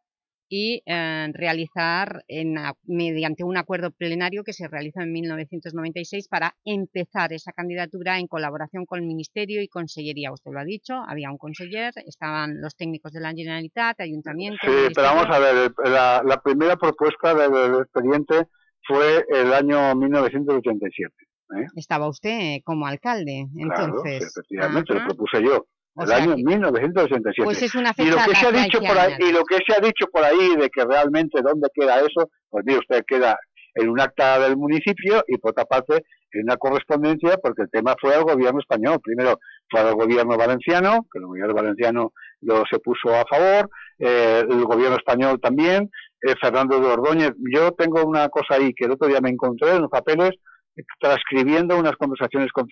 y eh, realizar en mediante un acuerdo plenario que se realizó en 1996 para empezar esa candidatura en colaboración con el Ministerio y Consellería. Usted lo ha dicho, había un conseller, estaban los técnicos de la Generalitat, Ayuntamiento... Sí, pero vamos a ver, la, la primera propuesta del, del expediente fue el año 1987. ¿eh? Estaba usted como alcalde, Claro, entonces... sí, efectivamente, Ajá. lo propuse yo. O El año que- 1987. Pues es una y lo fecha que se ha dicho por ahí, y lo que se ha dicho por ahí de que realmente dónde queda eso, pues mire usted queda en un acta del municipio y por otra parte en una correspondencia porque el tema fue al gobierno español. Primero fue al gobierno valenciano, que el gobierno valenciano lo se puso a favor, eh, el gobierno español también, eh, Fernando de Ordóñez. Yo tengo una cosa ahí que el otro día me encontré en los papeles transcribiendo unas conversaciones con,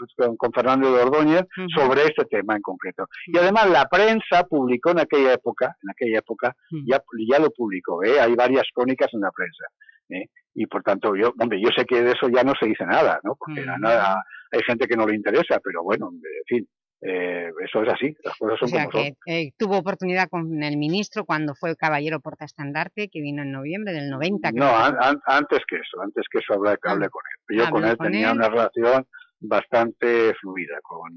Fernando de Ordóñez sobre este tema en concreto. Y además la prensa publicó en aquella época, en aquella época, ya, ya lo publicó, ¿eh? hay varias crónicas en la prensa. ¿eh? Y por tanto, yo, hombre, yo sé que de eso ya no se dice nada, ¿no? Porque nada, hay gente que no le interesa, pero bueno, en fin, eh, eso es así, las cosas O son sea como son. que eh, tuvo oportunidad con el ministro cuando fue caballero portaestandarte, que vino en noviembre del 90. creo No, an- an- antes que eso, antes que eso hablé, hablé con él. Yo con él con tenía él. una relación bastante fluida con,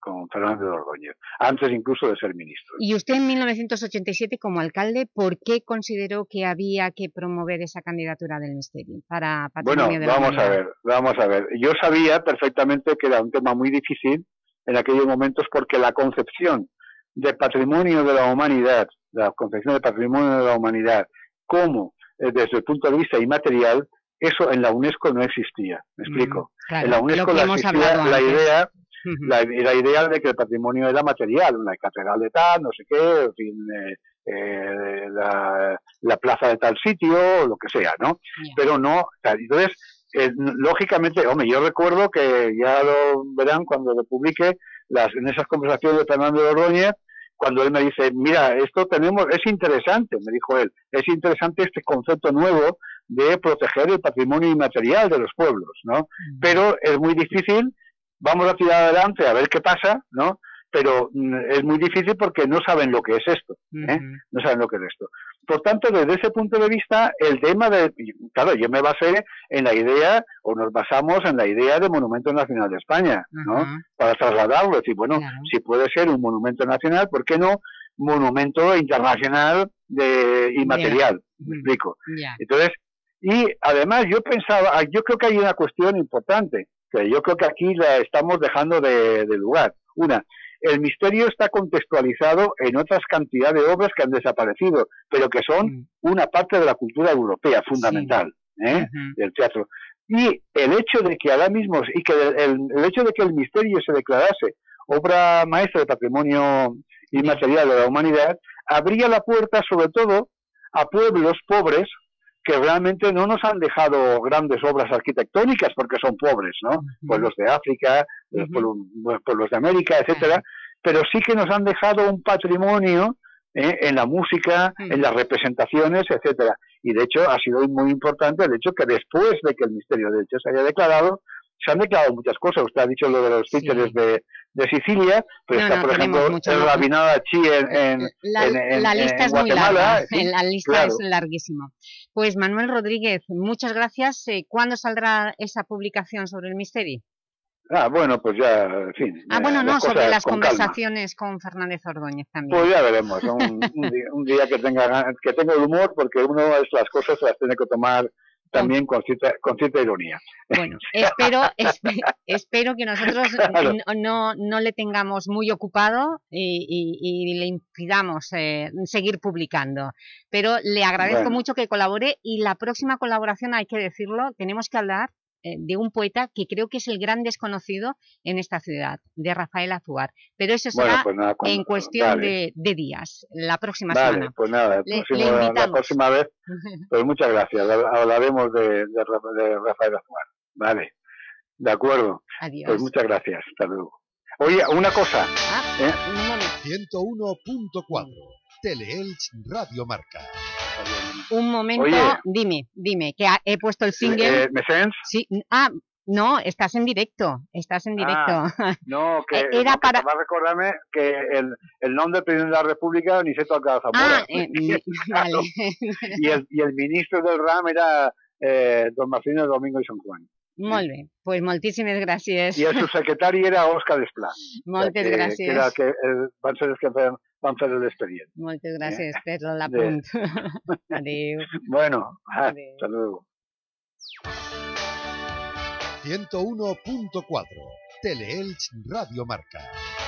con Fernando de Ordóñez, antes incluso de ser ministro. Y usted en 1987 como alcalde, ¿por qué consideró que había que promover esa candidatura del Ministerio para Patrimonio bueno, vamos a ver, vamos a ver. Yo sabía perfectamente que era un tema muy difícil en aquellos momentos porque la concepción de patrimonio de la humanidad, la concepción de patrimonio de la humanidad como eh, desde el punto de vista inmaterial, eso en la UNESCO no existía, me mm, explico. en la UNESCO la existía la idea, la, idea de que el patrimonio era material, una catedral de tal, no sé qué, en fin, eh, eh, la, plaza de tal sitio, lo que sea, ¿no? Pero no, entonces, lógicamente, hombre, yo recuerdo que ya lo verán cuando lo publique, las, en esas conversaciones de Fernando de Ordóñez, cuando él me dice, mira, esto tenemos, es interesante, me dijo él, es interesante este concepto nuevo de proteger el patrimonio inmaterial de los pueblos, ¿no? Pero es muy difícil, vamos a tirar adelante a ver qué pasa, ¿no? Pero mm, es muy difícil porque no saben lo que es esto, ¿eh? No saben lo que es esto. Por tanto, desde ese punto de vista, el tema de, claro, yo me basé en la idea, o nos basamos en la idea de Monumento Nacional de España, ¿no? Para trasladarlo, decir, bueno, si puede ser un monumento nacional, ¿por qué no monumento internacional de inmaterial? Me explico. Entonces, y además yo pensaba, ah, yo creo que hay una cuestión importante, que yo creo que aquí la estamos dejando de, lugar. Una, el misterio está contextualizado en otras cantidades de obras que han desaparecido, pero que son mm. una parte de la cultura europea fundamental ¿eh? del teatro. Y el hecho de que ahora mismo, y que el, hecho de que el misterio se declarase obra maestra de patrimonio inmaterial de la humanidad, abría la puerta sobre todo a pueblos pobres que realmente no nos han dejado grandes obras arquitectónicas porque son pobres, ¿no? Pueblos de África, pueblos, de América, etcétera, pero sí que nos han dejado un patrimonio ¿eh? en la música, en las representaciones, etcétera. Y de hecho ha sido muy importante el hecho que después de que el misterio de hecho se haya declarado, se han declarado muchas cosas. Usted ha dicho lo de los títeres de, de, Sicilia, pero está, por ejemplo, el rabinado Chi en, en, la, lista es muy larga, la lista es larguísima. Pues Manuel Rodríguez, muchas gracias. Eh, ¿Cuándo saldrá esa publicación sobre el misterio? Ah, bueno, pues ya, en fin. Ah, bueno, no, sobre las conversaciones con Fernández Ordóñez también. Pues ya veremos, un, un, día, que tenga que tenga el humor, porque uno es las cosas las tiene que tomar también con cierta, con cierta ironía. Bueno, espero, espero que nosotros no, no, le tengamos muy ocupado y, le impidamos eh, seguir publicando. Pero le agradezco mucho que colabore y la próxima colaboración, hay que decirlo, tenemos que hablar de un poeta que creo que es el gran desconocido en esta ciudad, de Rafael Azuar. Pero eso será pues en cuestión de, días, la próxima vale, semana. pues nada, la próxima vez, pues muchas gracias, hablaremos de, Rafael Azuar. Vale, de acuerdo. Adiós. Pues muchas gracias, hasta luego. Oye, una cosa. Ah, ¿eh? 101.4 Teleelch Radio Marca. Un momento, dime, dime, que he puesto el single. Eh, ¿Me sens? Sí, ah, no, estás en directo, estás en directo. Ah, no, que, eh, Era para... va a recordarme que el, el nombre del presidente de la República ni se toca Zamora. Ah, eh, vale. y, el, y el ministro del RAM era eh, don Martínez Domingo y San Juan. Molt bé, pues moltíssimes gràcies. I el subsecretari era Òscar Esplà. Moltes que, gràcies. Que, era, que eh, van ser els que feien, van fer l'expedient. Moltes gràcies eh? per l'apunt. Adéu. Bueno, ah, Adéu. hasta luego. 101.4 Teleelch Radio Marca.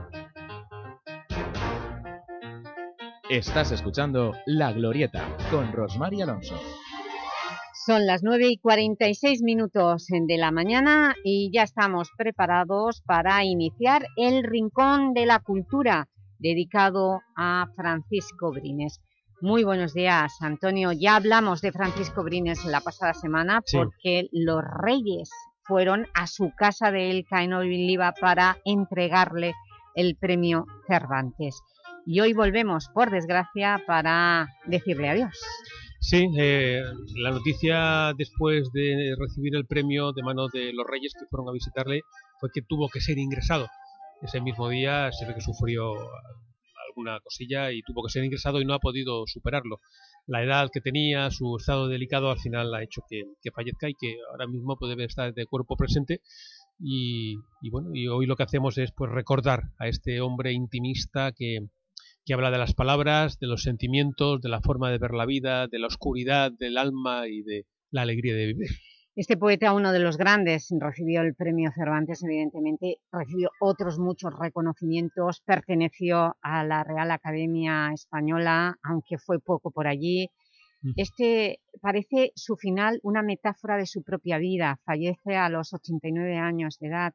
Estás escuchando La Glorieta con Rosmar Alonso. Son las 9 y 46 minutos de la mañana y ya estamos preparados para iniciar el Rincón de la Cultura dedicado a Francisco Brines. Muy buenos días, Antonio. Ya hablamos de Francisco Brines la pasada semana porque los reyes fueron a su casa de El en Oliva para entregarle el premio Cervantes y hoy volvemos, por desgracia, para decirle adiós. Sí, eh, la noticia después de recibir el premio de mano de los reyes que fueron a visitarle fue que tuvo que ser ingresado. Ese mismo día se ve que sufrió alguna cosilla y tuvo que ser ingresado y no ha podido superarlo. La edad que tenía, su estado delicado, al final ha hecho que, fallezca y que ahora mismo puede estar de cuerpo presente. Y, y, bueno, y hoy lo que hacemos es pues recordar a este hombre intimista que, que habla de las palabras, de los sentimientos, de la forma de ver la vida, de la oscuridad del alma y de la alegría de vivir. Este poeta, uno de los grandes, recibió el premio Cervantes, evidentemente, recibió otros muchos reconocimientos, perteneció a la Real Academia Española, aunque fue poco por allí. Este parece su final una metáfora de su propia vida, fallece a los 89 años de edad,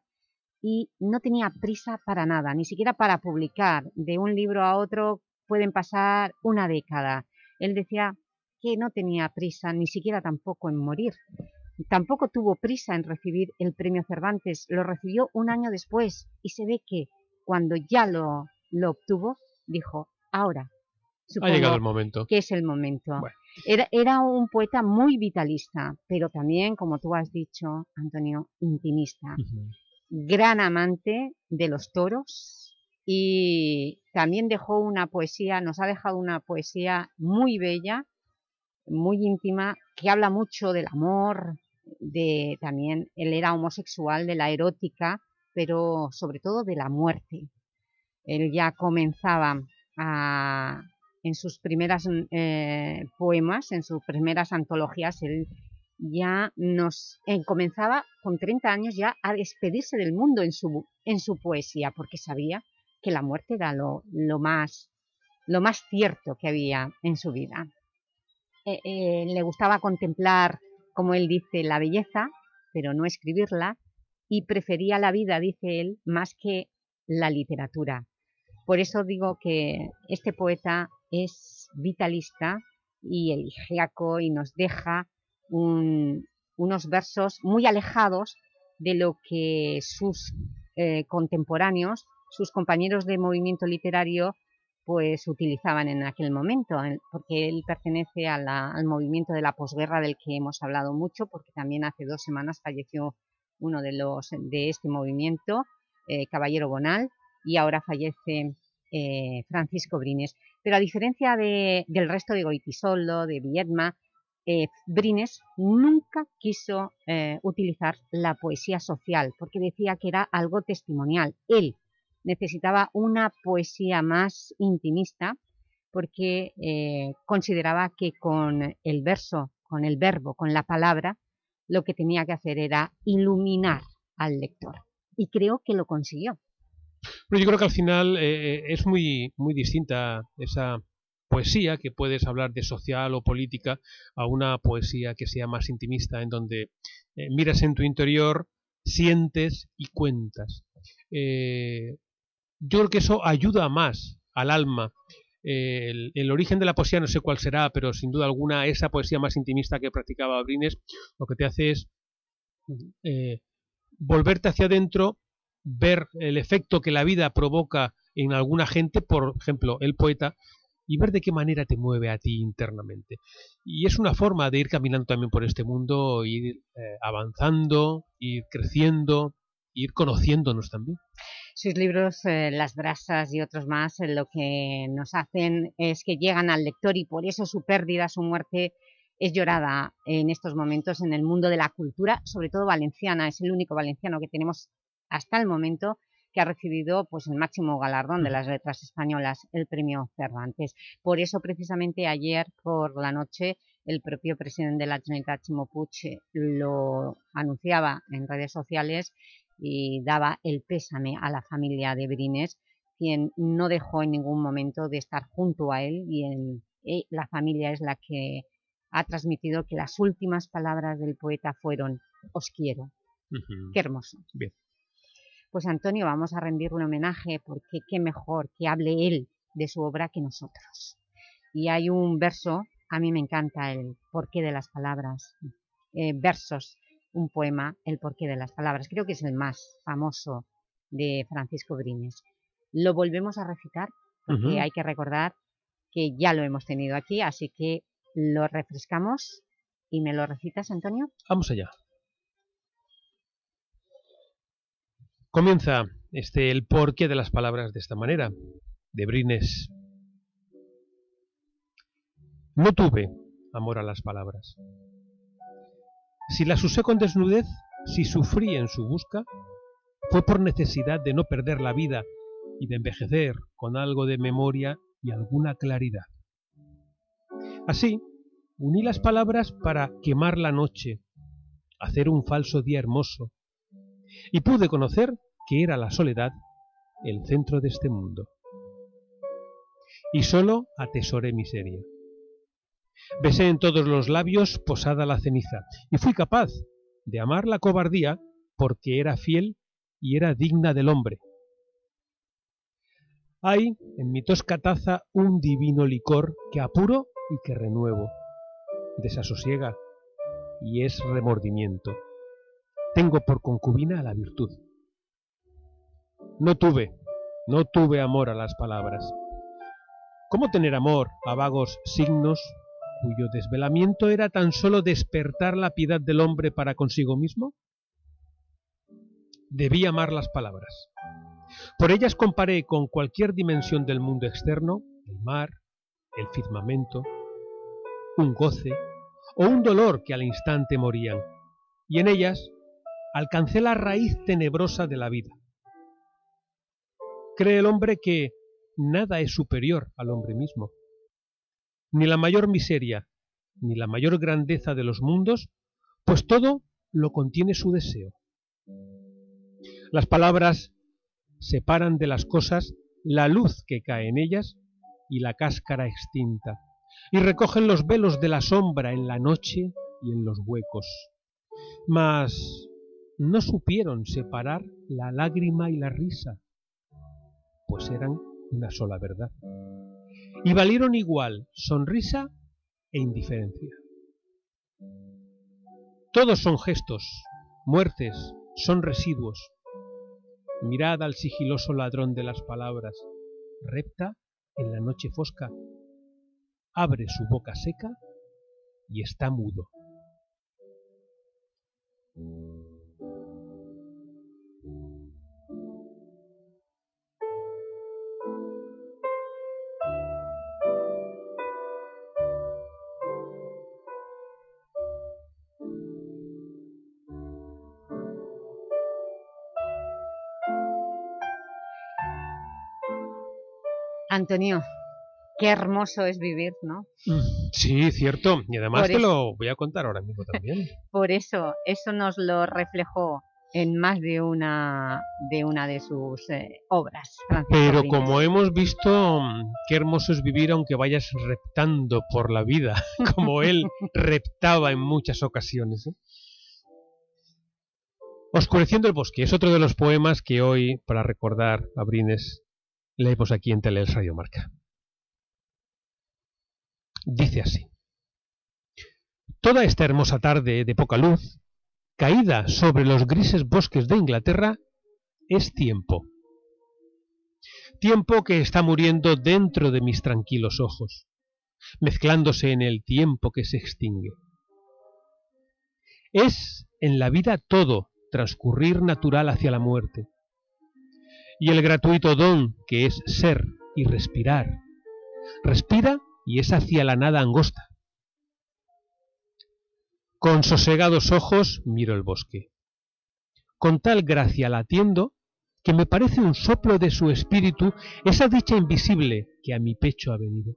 y no tenía prisa para nada, ni siquiera para publicar. De un libro a otro pueden pasar una década. Él decía que no tenía prisa, ni siquiera tampoco en morir. Tampoco tuvo prisa en recibir el premio Cervantes, lo recibió un año después y se ve que cuando ya lo, lo obtuvo, dijo, ahora. Ha llegado el momento. Que es el momento. Era, era, un poeta muy vitalista, pero también, como tú has dicho, Antonio, intimista gran amante de los toros y también dejó una poesía, nos ha dejado una poesía muy bella, muy íntima, que habla mucho del amor, de también, él era homosexual, de la erótica, pero sobre todo de la muerte. Él ya comenzaba en sus primeras eh, poemas, en sus primeras antologías, él ya nos eh, comenzaba con 30 años ya a despedirse del mundo en su, en su poesía, porque sabía que la muerte era lo, lo, más, lo más cierto que había en su vida. Eh, eh, le gustaba contemplar, como él dice, la belleza, pero no escribirla, y prefería la vida, dice él, más que la literatura. Por eso digo que este poeta es vitalista y eligíaco y nos deja unos versos muy alejados de lo que sus eh, contemporáneos, sus compañeros de movimiento literario, pues utilizaban en aquel momento, porque él pertenece al movimiento de la posguerra del que hemos hablado mucho, porque también hace dos semanas falleció uno de los de este movimiento, eh, Caballero Bonal, y ahora fallece eh, Francisco Brines. Pero a diferencia del resto de Goitisoldo, de Viedma, eh, Brines nunca quiso eh, utilizar la poesía social porque decía que era algo testimonial. Él necesitaba una poesía más intimista porque eh, consideraba que con el verso, con el verbo, con la palabra, lo que tenía que hacer era iluminar al lector. Y creo que lo consiguió. Pero yo creo que al final es muy, muy distinta esa poesía, que puedes hablar de social o política, a una poesía que sea más intimista, en donde eh, miras en tu interior, sientes y cuentas. Eh, yo creo que eso ayuda más al alma. el, origen de la poesía no sé cuál será, pero sin duda alguna esa poesía más intimista que practicaba Brines, lo que te hace es eh, volverte hacia adentro, ver el efecto que la vida provoca en alguna gente, por ejemplo, el poeta, y ver de qué manera te mueve a ti internamente. Y es una forma de ir caminando también por este mundo, ir eh, avanzando, ir creciendo, ir conociéndonos también. Sus libros, eh, Las brasas y otros más, eh, lo que nos hacen es que llegan al lector y por eso su pérdida, su muerte, es llorada en estos momentos en el mundo de la cultura, sobre todo valenciana. Es el único valenciano que tenemos hasta el momento que ha recibido pues, el máximo galardón de las letras españolas, el premio Cervantes. Por eso, precisamente, ayer por la noche, el propio presidente de la Generalitat, Chimo Puig, lo anunciaba en redes sociales y daba el pésame a la familia de Brines, quien no dejó en ningún momento de estar junto a él y, en, la familia es la que ha transmitido que las últimas palabras del poeta fueron «Os quiero». Qué hermoso. Bien. Pues Antonio, vamos a rendirle homenaje porque qué mejor que hable él de su obra que nosotros. Y hay un verso, a mí me encanta el porqué de las palabras, eh, versos un poema, El porqué de las palabras. Creo que es el más famoso de Francisco Brines. Lo volvemos a recitar porque hay que recordar que ya lo hemos tenido aquí, así que lo refrescamos y me lo recitas, Antonio. Vamos allá. Comienza este el porqué de las palabras de esta manera, de Brines. No tuve amor a las palabras. Si las usé con desnudez, si sufrí en su busca, fue por necesidad de no perder la vida y de envejecer con algo de memoria y alguna claridad. Así, uní las palabras para quemar la noche, hacer un falso día hermoso, y pude conocer que era la soledad el centro de este mundo. Y solo atesoré miseria. Besé en todos los labios posada la ceniza, y fui capaz de amar la cobardía porque era fiel y era digna del hombre. Hay en mi tosca taza un divino licor que apuro y que renuevo, desasosiega y es remordimiento. Tengo por concubina a la virtud. No tuve, no tuve amor a las palabras. ¿Cómo tener amor a vagos signos cuyo desvelamiento era tan solo despertar la piedad del hombre para consigo mismo? Debí amar las palabras. Por ellas comparé con cualquier dimensión del mundo externo, el mar, el firmamento, un goce o un dolor que al instante morían, y en ellas alcancé la raíz tenebrosa de la vida. Cree el hombre que nada es superior al hombre mismo, ni la mayor miseria, ni la mayor grandeza de los mundos, pues todo lo contiene su deseo. Las palabras separan de las cosas la luz que cae en ellas y la cáscara extinta, y recogen los velos de la sombra en la noche y en los huecos. Mas no supieron separar la lágrima y la risa, pues eran una sola verdad y valieron igual sonrisa e indiferencia. Todos son gestos, muertes, son residuos. Mirad al sigiloso ladrón de las palabras, repta en la noche fosca, abre su boca seca y está mudo. Antonio, qué hermoso es vivir, ¿no? Sí, cierto. Y además te lo voy a contar ahora mismo también. Por eso, eso nos lo reflejó en más de una de, una de sus eh, obras. Pero como hemos visto, mm, qué hermoso es vivir aunque vayas reptando por la vida, como él reptaba en muchas ocasiones. ¿eh? Oscureciendo el bosque es otro de los poemas que hoy, para recordar a Brines, leemos aquí en Teleels Radio Marca. Dice así. Toda esta hermosa tarde de poca luz, caída sobre los grises bosques de Inglaterra, es tiempo. Tiempo que está muriendo dentro de mis tranquilos ojos, mezclándose en el tiempo que se extingue. Es en la vida todo transcurrir natural hacia la muerte, y el gratuito don que es ser y respirar. Respira y es hacia la nada angosta. Con sosegados ojos miro el bosque. Con tal gracia la atiendo que me parece un soplo de su espíritu esa dicha invisible que a mi pecho ha venido.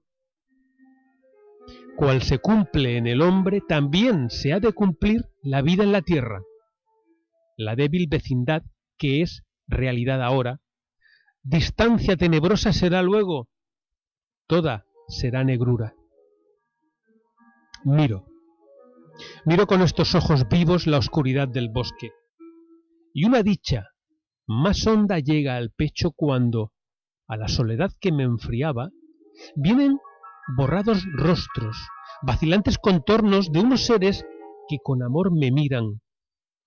Cual se cumple en el hombre, también se ha de cumplir la vida en la tierra. La débil vecindad que es realidad ahora, distancia tenebrosa será luego, toda será negrura. Miro, miro con estos ojos vivos la oscuridad del bosque, y una dicha más honda llega al pecho cuando, a la soledad que me enfriaba, vienen borrados rostros, vacilantes contornos de unos seres que con amor me miran,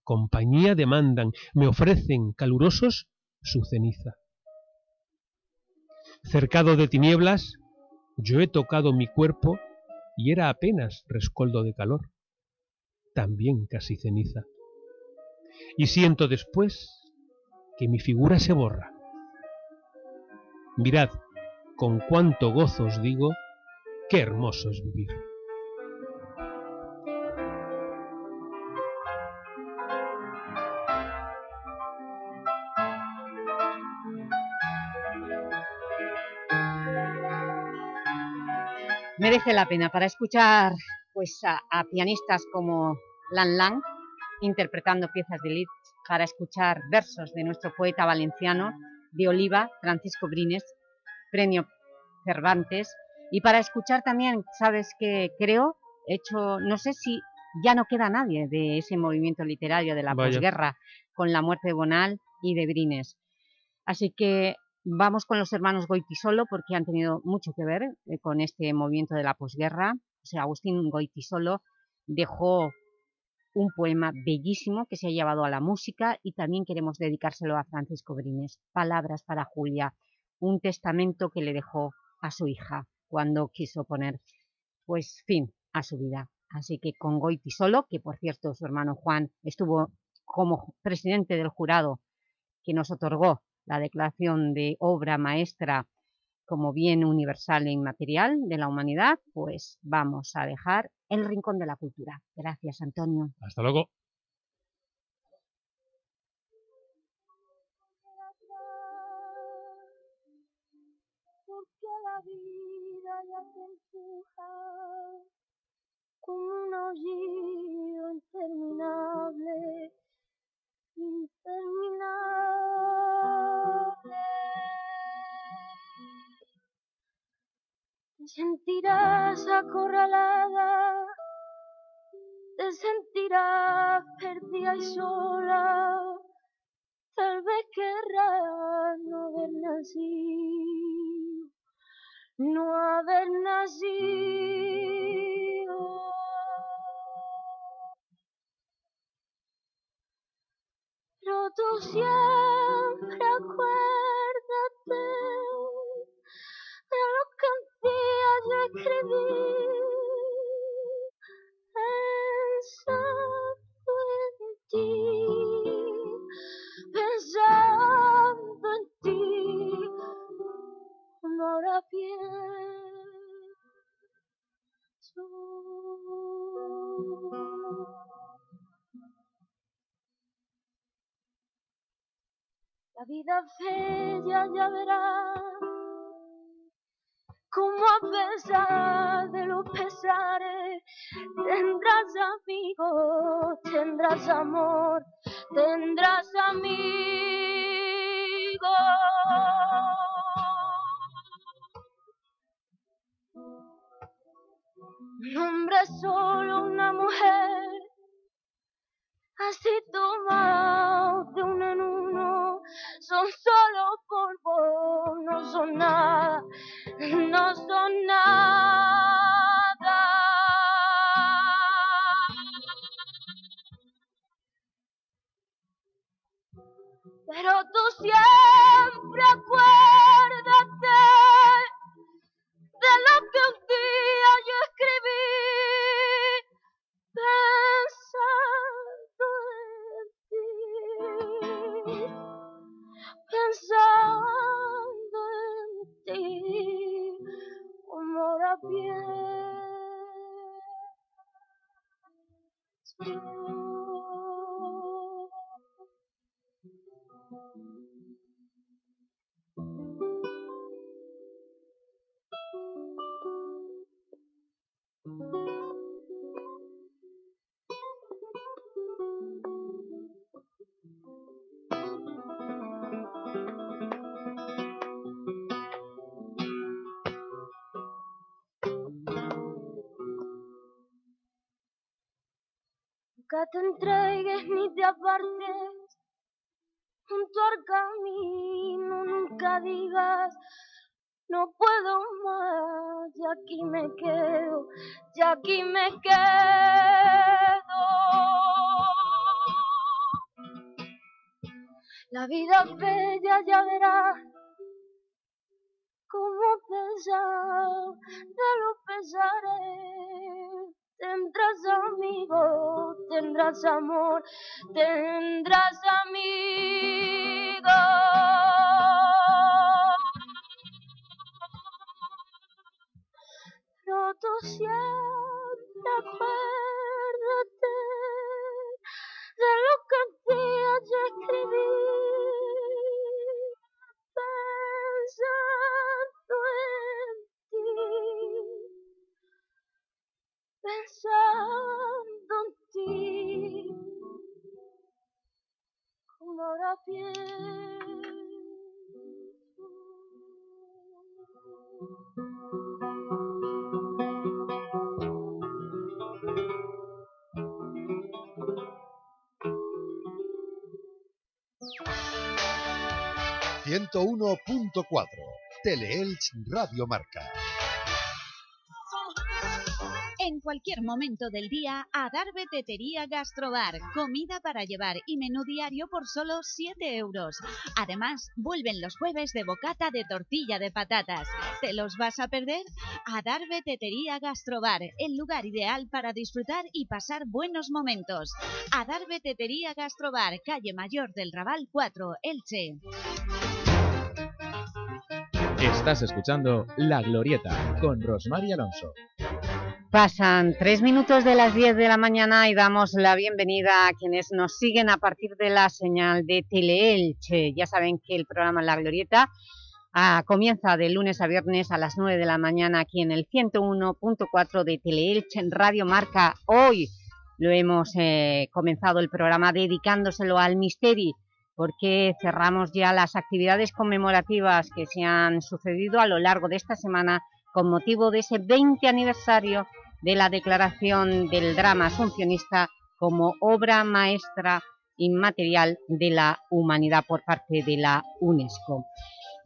compañía demandan, me ofrecen calurosos su ceniza. Cercado de tinieblas, yo he tocado mi cuerpo y era apenas rescoldo de calor, también casi ceniza. Y siento después que mi figura se borra. Mirad, con cuánto gozo os digo, qué hermoso es vivir. Merece la pena para escuchar pues, a, a pianistas como Lan Lang interpretando piezas de Liszt, para escuchar versos de nuestro poeta valenciano de Oliva, Francisco Brines, premio Cervantes, y para escuchar también, sabes que creo, hecho, no sé si ya no queda nadie de ese movimiento literario de la Vaya. posguerra, con la muerte de Bonal y de Brines. Así que vamos con los hermanos Goitisolo porque han tenido mucho que ver eh, con este movimiento de la posguerra. O sea, Agustín Goitisolo dejó un poema bellísimo que se ha llevado a la música y también queremos dedicárselo a Francisco Brines. Palabras para Julia, un testamento que le dejó a su hija cuando quiso poner pues fin a su vida. Así que con Goiti solo, que por cierto su hermano Juan estuvo como presidente del jurado que nos otorgó la declaración de obra maestra como bien universal e inmaterial de la humanidad, pues vamos a dejar el Rincón de la Cultura. Gracias, Antonio. Hasta luego. porque la vida ya te empuja como un aullido interminable, interminable. Te sentirás acorralada, te sentirás perdida y sola, tal vez querrás no haber nacido, no haber nacido. Pero tú siempre acuérdate de lo que un día yo escribí, pensando en ti, pensando en ti, cuando ahora pienso. La vida bella ya verás pesar de los pesares. Tendrás amigos, tendrás amor, tendrás amigos. Un hombre solo una mujer, así tomado de uno en uno, son solo polvo, no son nada, no son nada. Pero tú siempre acuérdate Nunca te entregues ni te apartes junto al camino, nunca digas no puedo más, y aquí me quedo, y aquí me quedo. La vida bella, ya verás cómo pesar de los pesares. Tendrás amigos, tendrás amor, tendrás amigos. Pero tú siempre acuérdate de lo que un día yo escribí. Ahora punto cuatro. Teleelch Radio Marca. En cualquier momento del día, Adarve Tetería Gastrobar. Comida para llevar y menú diario por solo 7 euros. Además, vuelven los jueves de bocata de tortilla de patatas. ¿Te los vas a perder? Adarve Tetería Gastrobar, el lugar ideal para disfrutar y pasar buenos momentos. Adarve Tetería Gastrobar, calle Mayor del Raval 4, Elche. Estás escuchando La Glorieta con Rosmar Alonso. Pasan tres minutos de las 10 de la mañana y damos la bienvenida a quienes nos siguen a partir de la señal de Teleelche. Ya saben que el programa La Glorieta ah, comienza de lunes a viernes a las 9 de la mañana aquí en el 101.4 de Teleelche en Radio Marca. Hoy lo hemos eh, comenzado el programa dedicándoselo al Misteri porque cerramos ya las actividades conmemorativas que se han sucedido a lo largo de esta semana con motivo de ese 20 aniversario de la declaración del drama asuncionista como obra maestra inmaterial de la humanidad por parte de la UNESCO.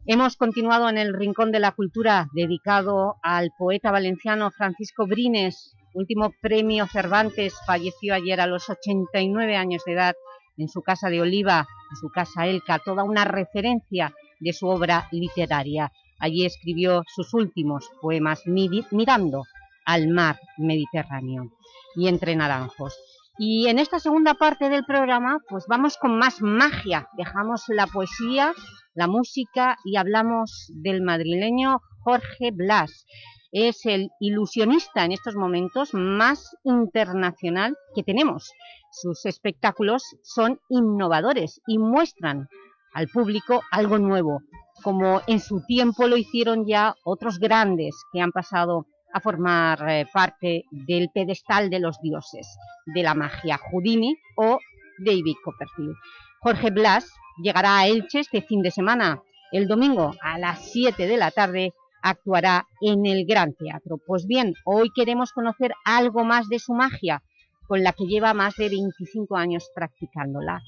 Hemos continuado en el Rincón de la Cultura dedicado al poeta valenciano Francisco Brines, último premio Cervantes, falleció ayer a los 89 años de edad en su casa de Oliva, en su casa Elca, toda una referencia de su obra literaria. Allí escribió sus últimos poemas mirando al mar Mediterráneo y entre naranjos. Y en esta segunda parte del programa pues vamos con más magia, dejamos la poesía, la música y hablamos del madrileño Jorge Blas. Es el ilusionista en estos momentos más internacional que tenemos. Sus espectáculos son innovadores y muestran al público algo nuevo, como en su tiempo lo hicieron ya otros grandes que han pasado a formar eh, parte del pedestal de los dioses, de la magia Houdini o David Copperfield. Jorge Blas llegará a Elche este fin de semana. El domingo a las 7 de la tarde actuará en el Gran Teatro. Pues bien, hoy queremos conocer algo más de su magia, con la que lleva más de 25 años practicándola.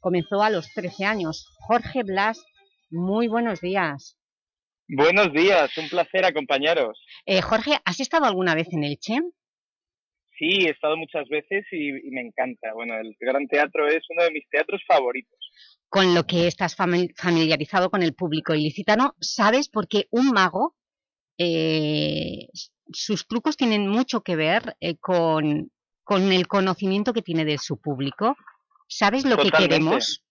Comenzó a los 13 años. Jorge Blas, muy buenos días. Buenos días, un placer acompañaros. Eh, Jorge, ¿has estado alguna vez en Elche? Sí, he estado muchas veces y, y me encanta. Bueno, el Gran Teatro es uno de mis teatros favoritos. Con lo que estás fami- familiarizado con el público ilicitano, ¿sabes? Porque un mago, eh, sus trucos tienen mucho que ver eh, con, con el conocimiento que tiene de su público. ¿Sabes lo que queremos?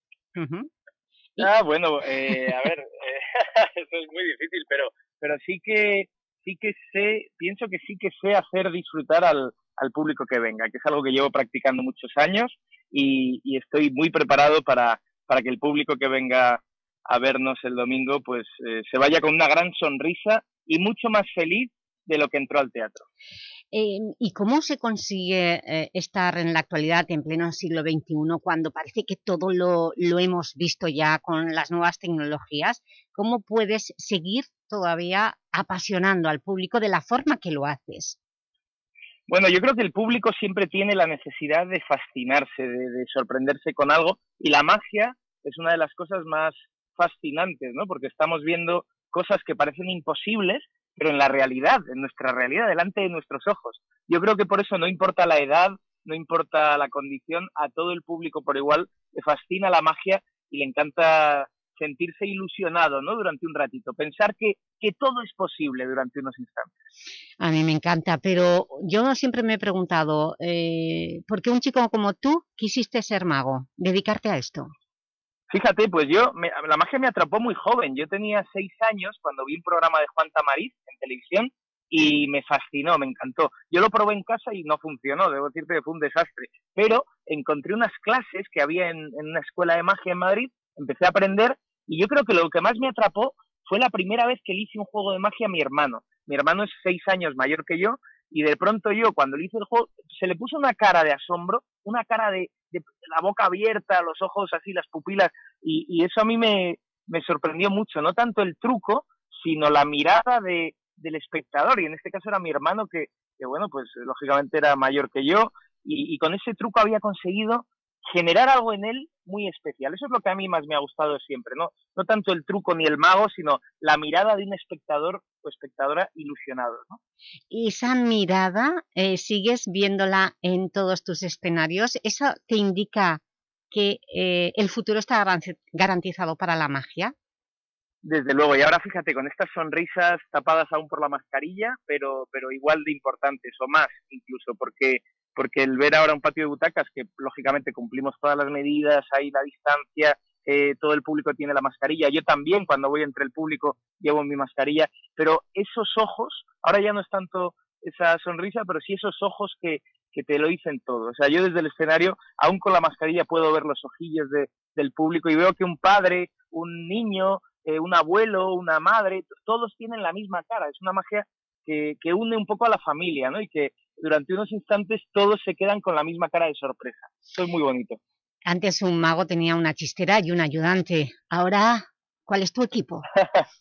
Ah, bueno, eh, a ver, eh, eso es muy difícil, pero, pero sí que, sí que sé, pienso que sí que sé hacer disfrutar al, al público que venga, que es algo que llevo practicando muchos años y, y estoy muy preparado para, para que el público que venga a vernos el domingo pues eh, se vaya con una gran sonrisa y mucho más feliz de lo que entró al teatro. Eh, ¿Y cómo se consigue eh, estar en la actualidad, en pleno siglo XXI, cuando parece que todo lo, lo, hemos visto ya con las nuevas tecnologías? ¿Cómo puedes seguir todavía apasionando al público de la forma que lo haces? Bueno, yo creo que el público siempre tiene la necesidad de fascinarse, de, de sorprenderse con algo, y la magia es una de las cosas más fascinantes, ¿no? Porque estamos viendo cosas que parecen imposibles, pero en la realidad, en nuestra realidad, delante de nuestros ojos. Yo creo que por eso no importa la edad, no importa la condición, a todo el público por igual le fascina la magia y le encanta sentirse ilusionado ¿no? durante un ratito, pensar que, que todo es posible durante unos instantes. A mí me encanta, pero yo siempre me he preguntado, eh, ¿por qué un chico como tú quisiste ser mago, dedicarte a esto? Fíjate, pues yo, me, la magia me atrapó muy joven. Yo tenía seis años cuando vi un programa de Juan Tamariz en televisión y me fascinó, me encantó. Yo lo probé en casa y no funcionó, debo decirte que fue un desastre. Pero encontré unas clases que había en, en una escuela de magia en Madrid, empecé a aprender y yo creo que lo que más me atrapó fue la primera vez que le hice un juego de magia a mi hermano. Mi hermano es seis años mayor que yo y de pronto yo, cuando le hice el juego, se le puso una cara de asombro, una cara de, de la boca abierta, los ojos así, las pupilas, y, y eso a mí me, me, sorprendió mucho, no tanto el truco, sino la mirada de, del espectador, y en este caso era mi hermano que, que bueno, pues lógicamente era mayor que yo, y, y con ese truco había conseguido generar algo en él muy especial. Eso es lo que a mí más me ha gustado siempre, ¿no? No tanto el truco ni el mago, sino la mirada de un espectador o espectadora ilusionado, ¿no? Esa mirada, eh, ¿sigues viéndola en todos tus escenarios? ¿Eso te indica que eh, el futuro está garantizado para la magia? Desde luego, y ahora fíjate, con estas sonrisas tapadas aún por la mascarilla, pero, pero igual de importantes, o más incluso, porque porque el ver ahora un patio de butacas, que lógicamente cumplimos todas las medidas, hay la distancia, eh, todo el público tiene la mascarilla, yo también cuando voy entre el público llevo mi mascarilla, pero esos ojos, ahora ya no es tanto esa sonrisa, pero sí esos ojos que, que te lo dicen todo. O sea, yo desde el escenario, aún con la mascarilla, puedo ver los ojillos de, del público y veo que un padre, un niño, eh, un abuelo, una madre, todos tienen la misma cara. Es una magia que, que une un poco a la familia, ¿no? Y que, durante unos instantes todos se quedan con la misma cara de sorpresa. Eso es muy bonito. Antes un mago tenía una chistera y un ayudante. Ahora, ¿cuál es tu equipo?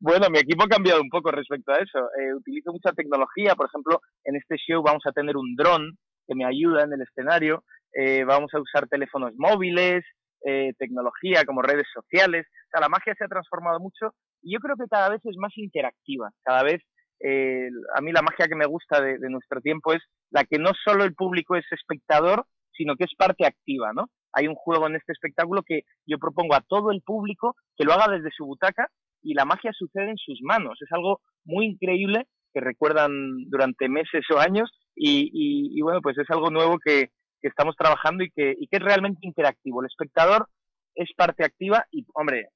bueno, mi equipo ha cambiado un poco respecto a eso. Eh, utilizo mucha tecnología. Por ejemplo, en este show vamos a tener un dron que me ayuda en el escenario. Eh, vamos a usar teléfonos móviles, eh, tecnología como redes sociales. O sea, la magia se ha transformado mucho y yo creo que cada vez es más interactiva. Cada vez eh, a mí la magia que me gusta de, nuestro tiempo es la que no solo el público es espectador, sino que es parte activa, ¿no? Hay un juego en este espectáculo que yo propongo a todo el público que lo haga desde su butaca y la magia sucede en sus manos. Es algo muy increíble que recuerdan durante meses o años y, y, y bueno, pues es algo nuevo que, que estamos trabajando y que, y que es realmente interactivo. El espectador es parte activa y, hombre,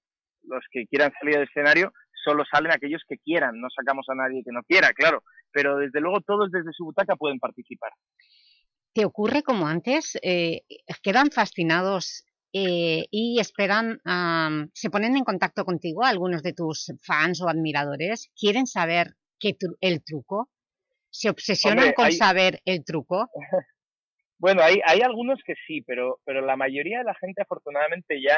los que quieran salir del escenario solo salen aquellos que quieran, no sacamos a nadie que no quiera, claro, pero desde luego todos desde su butaca pueden participar. ¿Te ocurre como antes? Eh, ¿Quedan fascinados eh, y esperan, um, se ponen en contacto contigo algunos de tus fans o admiradores? ¿Quieren saber qué tru el truco? ¿Se obsesionan Hombre, con hay... saber el truco? bueno, hay, hay algunos que sí, pero, pero la mayoría de la gente afortunadamente ya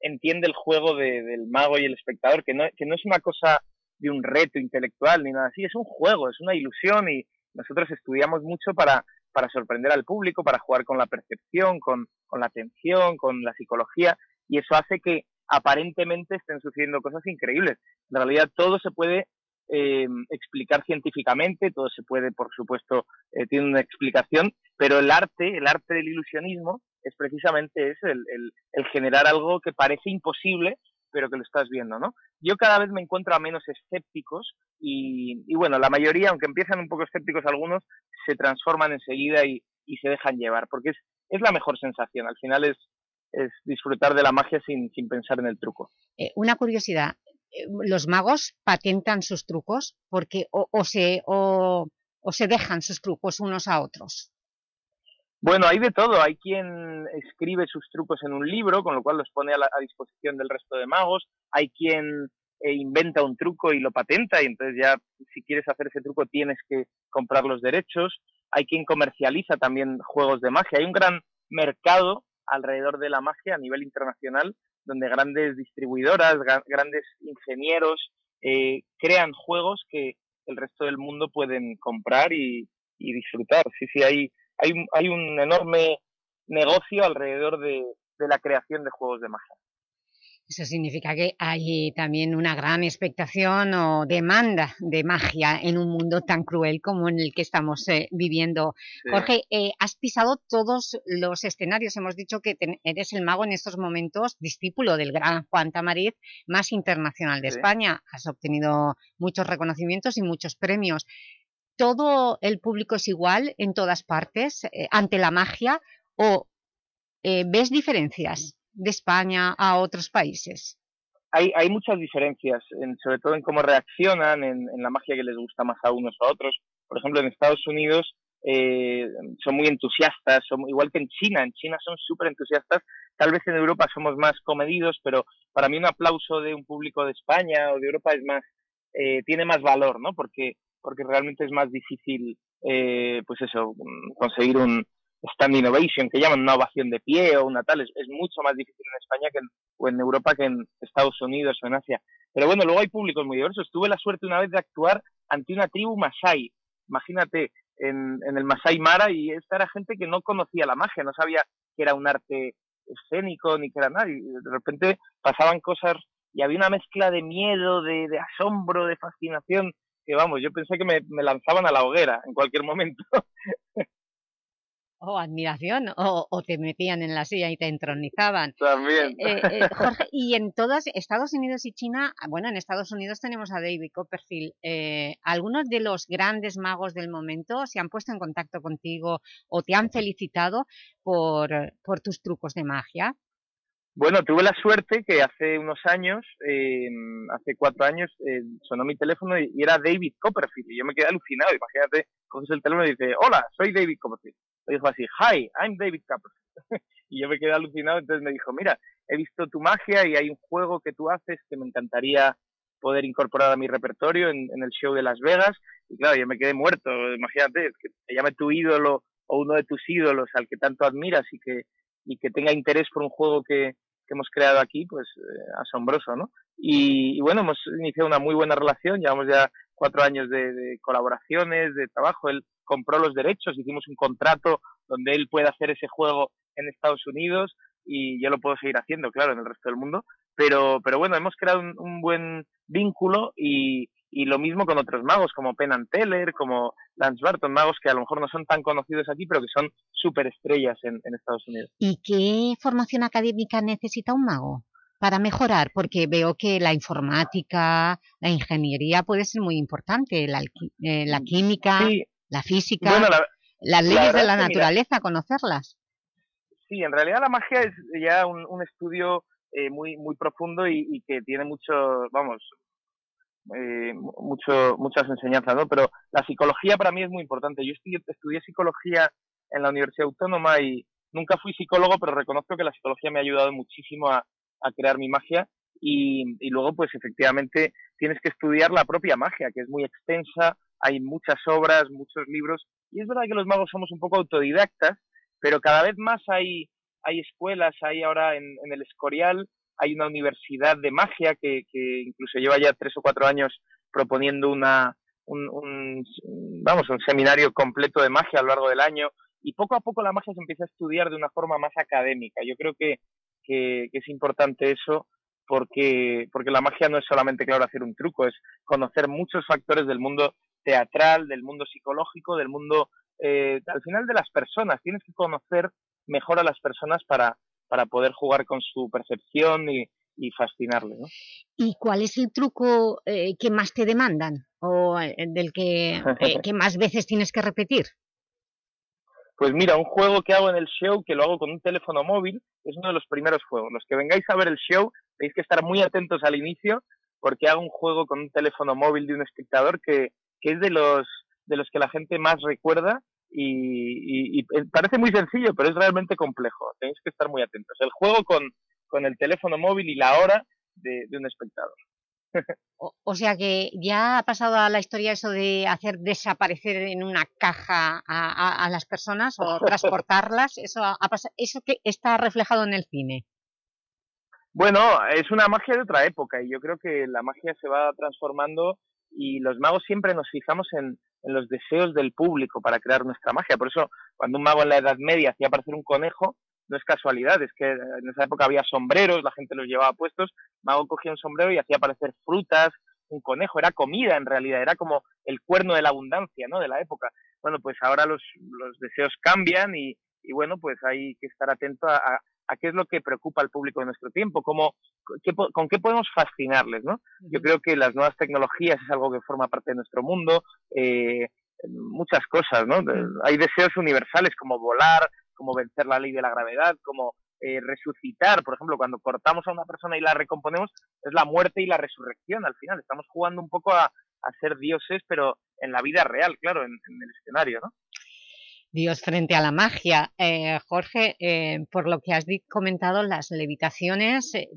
entiende el juego de, del mago y el espectador, que no, que no es una cosa de un reto intelectual ni nada así, es un juego, es una ilusión y nosotros estudiamos mucho para, para sorprender al público, para jugar con la percepción, con, con la atención, con la psicología y eso hace que aparentemente estén sucediendo cosas increíbles. En realidad todo se puede eh, explicar científicamente, todo se puede, por supuesto, eh, tiene una explicación, pero el arte, el arte del ilusionismo, es precisamente eso, el, el, generar algo que parece imposible, pero que lo estás viendo, ¿no? Yo cada vez me encuentro a menos escépticos y, y bueno, la mayoría, aunque empiezan un poco escépticos algunos, se transforman enseguida y, y se dejan llevar, porque es, es la mejor sensación, al final es, es disfrutar de la magia sin, sin pensar en el truco. Eh, una curiosidad, los magos patentan sus trucos porque o, o se, o, o se dejan sus trucos unos a otros. Bueno, hay de todo. Hay quien escribe sus trucos en un libro, con lo cual los pone a, la- a disposición del resto de magos. Hay quien eh, inventa un truco y lo patenta, y entonces ya si quieres hacer ese truco tienes que comprar los derechos. Hay quien comercializa también juegos de magia. Hay un gran mercado alrededor de la magia a nivel internacional, donde grandes distribuidoras, grandes ingenieros eh, crean juegos que el resto del mundo pueden comprar y, y disfrutar. Sí, sí, hay, hay, un- hay un enorme negocio alrededor de, de la creación de juegos de magia. Eso significa que hay también una gran expectación o demanda de magia en un mundo tan cruel como en el que estamos eh, viviendo. Sí. Jorge, eh, has pisado todos los escenarios. Hemos dicho que eres el mago en estos momentos, discípulo del gran Juan Tamariz, más internacional de Sí. España. Has obtenido muchos reconocimientos y muchos premios. ¿Todo el público es igual en todas partes eh, ante la magia o eh, ves diferencias de España a otros países? Hay, hay muchas diferencias, en- sobre todo en cómo reaccionan, en, en la magia que les gusta más a unos o a otros. Por ejemplo, en Estados Unidos eh, son muy entusiastas, son, igual que en China. En China son súper entusiastas. Tal vez en Europa somos más comedidos, pero para mí un aplauso de un público de España o de Europa es más, eh, tiene más valor, ¿no? Porque, porque realmente es más difícil, eh, pues eso, mm, conseguir un stand innovation, que llaman una ovación de pie o una tal, es, mucho más difícil en España que en, o en Europa que en Estados Unidos o en Asia. Pero bueno, luego hay públicos muy diversos. Tuve la suerte una vez de actuar ante una tribu masái. Imagínate, en, el Masai Mara, y esta era gente que no conocía la magia, no sabía que era un arte escénico ni que era nada. Y de repente pasaban cosas y había una mezcla de miedo, de asombro, de fascinación, que vamos, yo pensé que me, me lanzaban a la hoguera en cualquier momento. O admiración, o, o te metían en la silla y te entronizaban. También. Eh, eh, Jorge, y en todas, Estados Unidos y China, ah, bueno, en Estados Unidos tenemos a David Copperfield. Eh, ¿Algunos de los grandes magos del momento se han puesto en contacto contigo o te han felicitado por, por tus trucos de magia? Bueno, tuve la suerte que hace unos años, eh, hace cuatro años, eh, sonó mi teléfono y, y era David Copperfield. Y yo me quedé alucinado. Imagínate, coges el teléfono y dices, hola, soy David Copperfield. Me dijo así, hi, I'm David Copperfield. y yo me quedé alucinado. Entonces me dijo, mira, he visto tu magia y hay un juego que tú haces que me encantaría poder incorporar a mi repertorio en, en el show de Las Vegas. Y claro, yo me quedé muerto. Imagínate, que te llame tu ídolo o uno de tus ídolos al que tanto admiras y que, y que tenga interés por un juego que, que hemos creado aquí, pues eh, asombroso, ¿no? Y, bueno, hemos iniciado una muy buena relación, llevamos ya cuatro años de, de, colaboraciones, de trabajo, él compró los derechos, hicimos un contrato donde él puede hacer ese juego en Estados Unidos y yo lo puedo seguir haciendo, claro, en el resto del mundo, pero, pero bueno, hemos creado un buen vínculo y, y lo mismo con otros magos como Penn and Teller, como Lance Barton, magos que a lo mejor no son tan conocidos aquí, pero que son superestrellas en, en Estados Unidos. ¿Y qué formación académica necesita un mago para mejorar? Porque veo que la informática, la ingeniería puede ser muy importante, la, eh, la química, sí. la física, bueno, la, las leyes de la naturaleza, mira, conocerlas. Sí, en realidad la magia es ya un, un estudio eh, muy, muy profundo y, y que tiene mucho, vamos, eh, mucho, muchas enseñanzas, ¿no? Pero la psicología para mí es muy importante. Yo estudié, estudié, psicología en la Universidad Autónoma y nunca fui psicólogo, pero reconozco que la psicología me ha ayudado muchísimo a, crear mi magia y, y, luego, pues efectivamente, tienes que estudiar la propia magia, que es muy extensa, hay muchas obras, muchos libros, y es verdad que los magos somos un poco autodidactas, pero cada vez más hay, hay escuelas, hay ahora en, en el Escorial, hay una universidad de magia que, que, incluso lleva ya tres o cuatro años proponiendo una, un, un, vamos, un seminario completo de magia a lo largo del año y poco a poco la magia se empieza a estudiar de una forma más académica. Yo creo que, que, es importante eso porque, porque la magia no es solamente, claro, hacer un truco, es conocer muchos factores del mundo teatral, del mundo psicológico, del mundo, eh, al final de las personas. Tienes que conocer mejor a las personas para, para poder jugar con su percepción y, y fascinarle. ¿no? ¿Y cuál es el truco eh, que más te demandan o eh, del que, eh, que, más veces tienes que repetir? Pues mira, un juego que hago en el show, que lo hago con un teléfono móvil, es uno de los primeros juegos. Los que vengáis a ver el show, tenéis que estar muy atentos al inicio, porque haga un juego con un teléfono móvil de un espectador que, que es de los, de los que la gente más recuerda y, y- y parece muy sencillo, pero es realmente complejo. Tenéis que estar muy atentos. El juego con, con el teléfono móvil y la hora de, de un espectador. O, o sea que ya ha pasado a la historia eso de hacer desaparecer en una caja a, a- a las personas o transportarlas, eso, ha, ha eso que está reflejado en el cine. Bueno, es una magia de otra época y yo creo que la magia se va transformando y los magos siempre nos fijamos en, en los deseos del público para crear nuestra magia. Por eso, cuando un mago en la Edad Media hacía aparecer un conejo, no es casualidad, es que en esa época había sombreros, la gente los llevaba puestos, mago cogía un sombrero y hacía aparecer frutas, un conejo, era comida en realidad, era como el cuerno de la abundancia, ¿no? De la época. Bueno, pues ahora los, los deseos cambian y, y bueno, pues hay que estar atento a- a qué es lo que preocupa al público de nuestro tiempo, cómo, qué con qué podemos fascinarles, ¿no? Yo creo que las nuevas tecnologías es algo que forma parte de nuestro mundo, eh, muchas cosas, ¿no? Hay deseos universales como volar, como vencer la ley de la gravedad, como eh, resucitar, por ejemplo, cuando cortamos a una persona y la recomponemos, es la muerte y la resurrección al final. Estamos jugando un poco a, a ser dioses, pero en la vida real, claro, en, en el escenario, ¿no? Dios frente a la magia. Eh, Jorge, eh, por lo que has comentado, las levitaciones eh,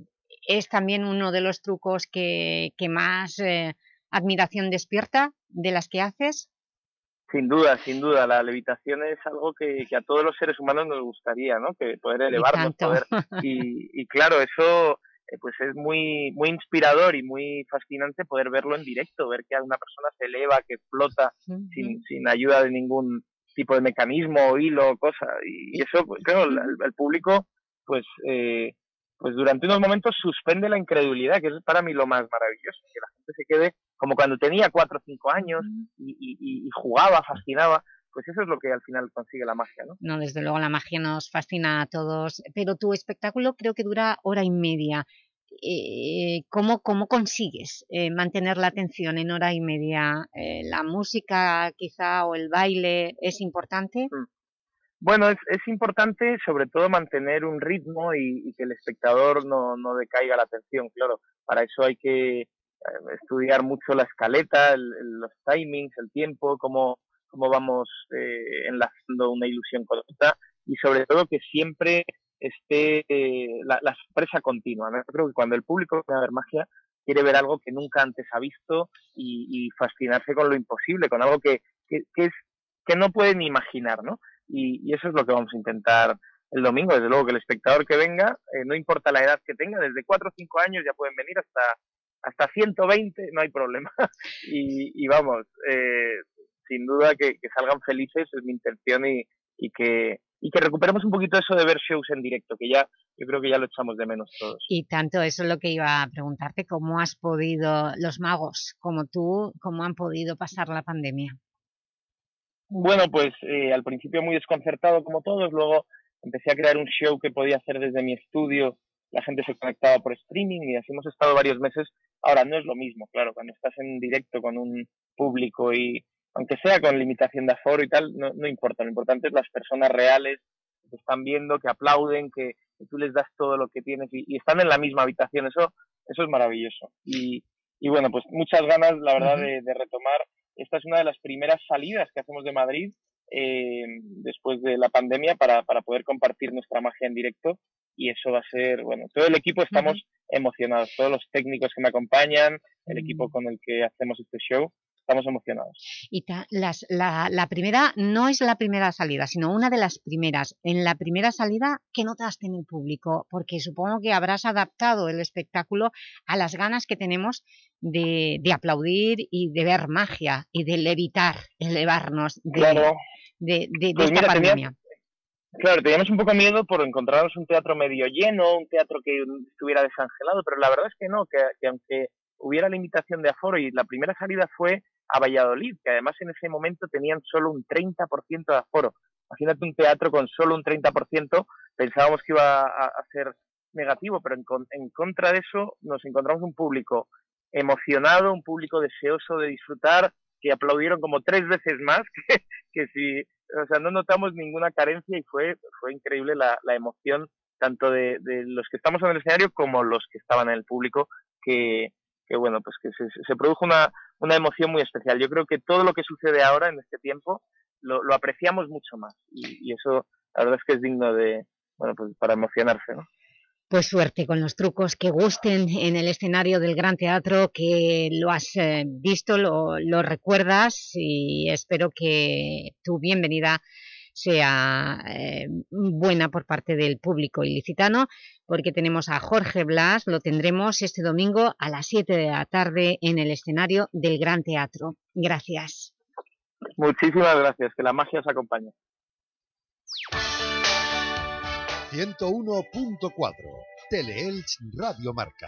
es también uno de los trucos que, que más eh, admiración despierta de las que haces. Sin duda, sin duda, la levitación es algo que, que a todos los seres humanos nos gustaría, ¿no? Que poder elevarnos, tanto. poder y, y claro, eso pues es muy muy inspirador y muy fascinante poder verlo en directo, ver que una persona se eleva, que flota sin, sin ayuda de ningún tipo de mecanismo, o hilo, cosa y, eso, pues, claro, el, el público pues eh, pues durante unos momentos suspende la incredulidad, que es para mí lo más maravilloso, que la gente se quede como cuando tenía cuatro o cinco años y- y jugaba, fascinaba, pues eso es lo que al final consigue la magia, ¿no? No, desde luego la magia nos fascina a todos, pero tu espectáculo creo que dura hora y media. Eh, ¿cómo, ¿Cómo consigues eh, mantener la atención en hora y media? Eh, ¿La música quizá o el baile es importante? Bueno, es, es importante sobre todo mantener un ritmo y, que el espectador no, no decaiga la atención, claro. Para eso hay que eh, estudiar mucho la escaleta, el- los timings, el tiempo, cómo, cómo vamos eh, enlazando una ilusión otra y sobre todo que siempre esté eh, la, sorpresa continua. Yo creo que cuando el público a ver magia quiere ver algo que nunca antes ha visto y, fascinarse con lo imposible, con algo que, que, que es que no puede ni imaginar, ¿no? Y, y eso es lo que vamos a intentar el domingo. Desde luego que el espectador que venga, eh, no importa la edad que tenga, desde 4 o 5 años ya pueden venir hasta hasta 120, no hay problema. y, y vamos, eh, sin duda que, que salgan felices es mi intención y, y que y que recuperemos un poquito eso de ver shows en directo, que ya yo creo que ya lo echamos de menos todos. Y tanto, eso es lo que iba a preguntarte, ¿cómo has podido, los magos como tú, cómo han podido pasar la pandemia? Bueno, pues eh, al principio muy desconcertado como todos, luego empecé a crear un show que podía hacer desde mi estudio, la gente se conectaba por streaming y así hemos estado varios meses. Ahora no es lo mismo, claro, cuando estás en directo con un público y aunque sea con limitación de aforo y tal, no, no importa, lo importante es las personas reales que están viendo, que aplauden, que, que tú les das todo lo que tienes y, y están en la misma habitación, eso, eso es maravilloso. Y, y bueno, pues muchas ganas, la verdad, de, de retomar. Esta es una de las primeras salidas que hacemos de Madrid eh, después de la pandemia para, para poder compartir nuestra magia en directo. Y eso va a ser, bueno, todo el equipo estamos emocionados, todos los técnicos que me acompañan, el equipo con el que hacemos este show, estamos emocionados. Y ta- las- la, la primera no es la primera salida, sino una de las primeras. En la primera salida, ¿qué notaste en el público? Porque supongo que habrás adaptado el espectáculo a las ganas que tenemos de, de aplaudir y de ver magia y de levitar, elevarnos de, Claro. de, de- Pues esta mira, tenía- pandemia. Claro, teníamos un poco miedo por encontrarnos un teatro medio lleno, un teatro que estuviera desangelado, pero la verdad es que no, que, que aunque hubiera limitación de aforo y la primera salida fue a Valladolid, que además en ese momento tenían solo un 30% de aforo. Imagínate un teatro con solo un 30%, pensábamos que iba a, ser negativo, pero en, en contra de eso nos encontramos un público emocionado, un público deseoso de disfrutar, que aplaudieron como tres veces más que, si, o sea, no notamos ninguna carencia y fue, fue increíble la, emoción tanto de, de los que estamos en el escenario como los que estaban en el público, que, bueno, pues que se produjo una, una emoción muy especial. Yo creo que todo lo que sucede ahora en este tiempo lo, apreciamos mucho más y, y eso la verdad es que es digno de, bueno, pues para emocionarse, ¿no? Pues suerte con los trucos que gusten en el escenario del Gran Teatro, que lo has eh, visto, lo, lo recuerdas y espero que tu bienvenida sea eh, buena por parte del público ilicitano, porque tenemos a Jorge Blas, lo tendremos este domingo a las 7 de la tarde en el escenario del Gran Teatro. Gracias. Muchísimas gracias, que la magia os acompañe. 101.4 Teleelch Radio Marca.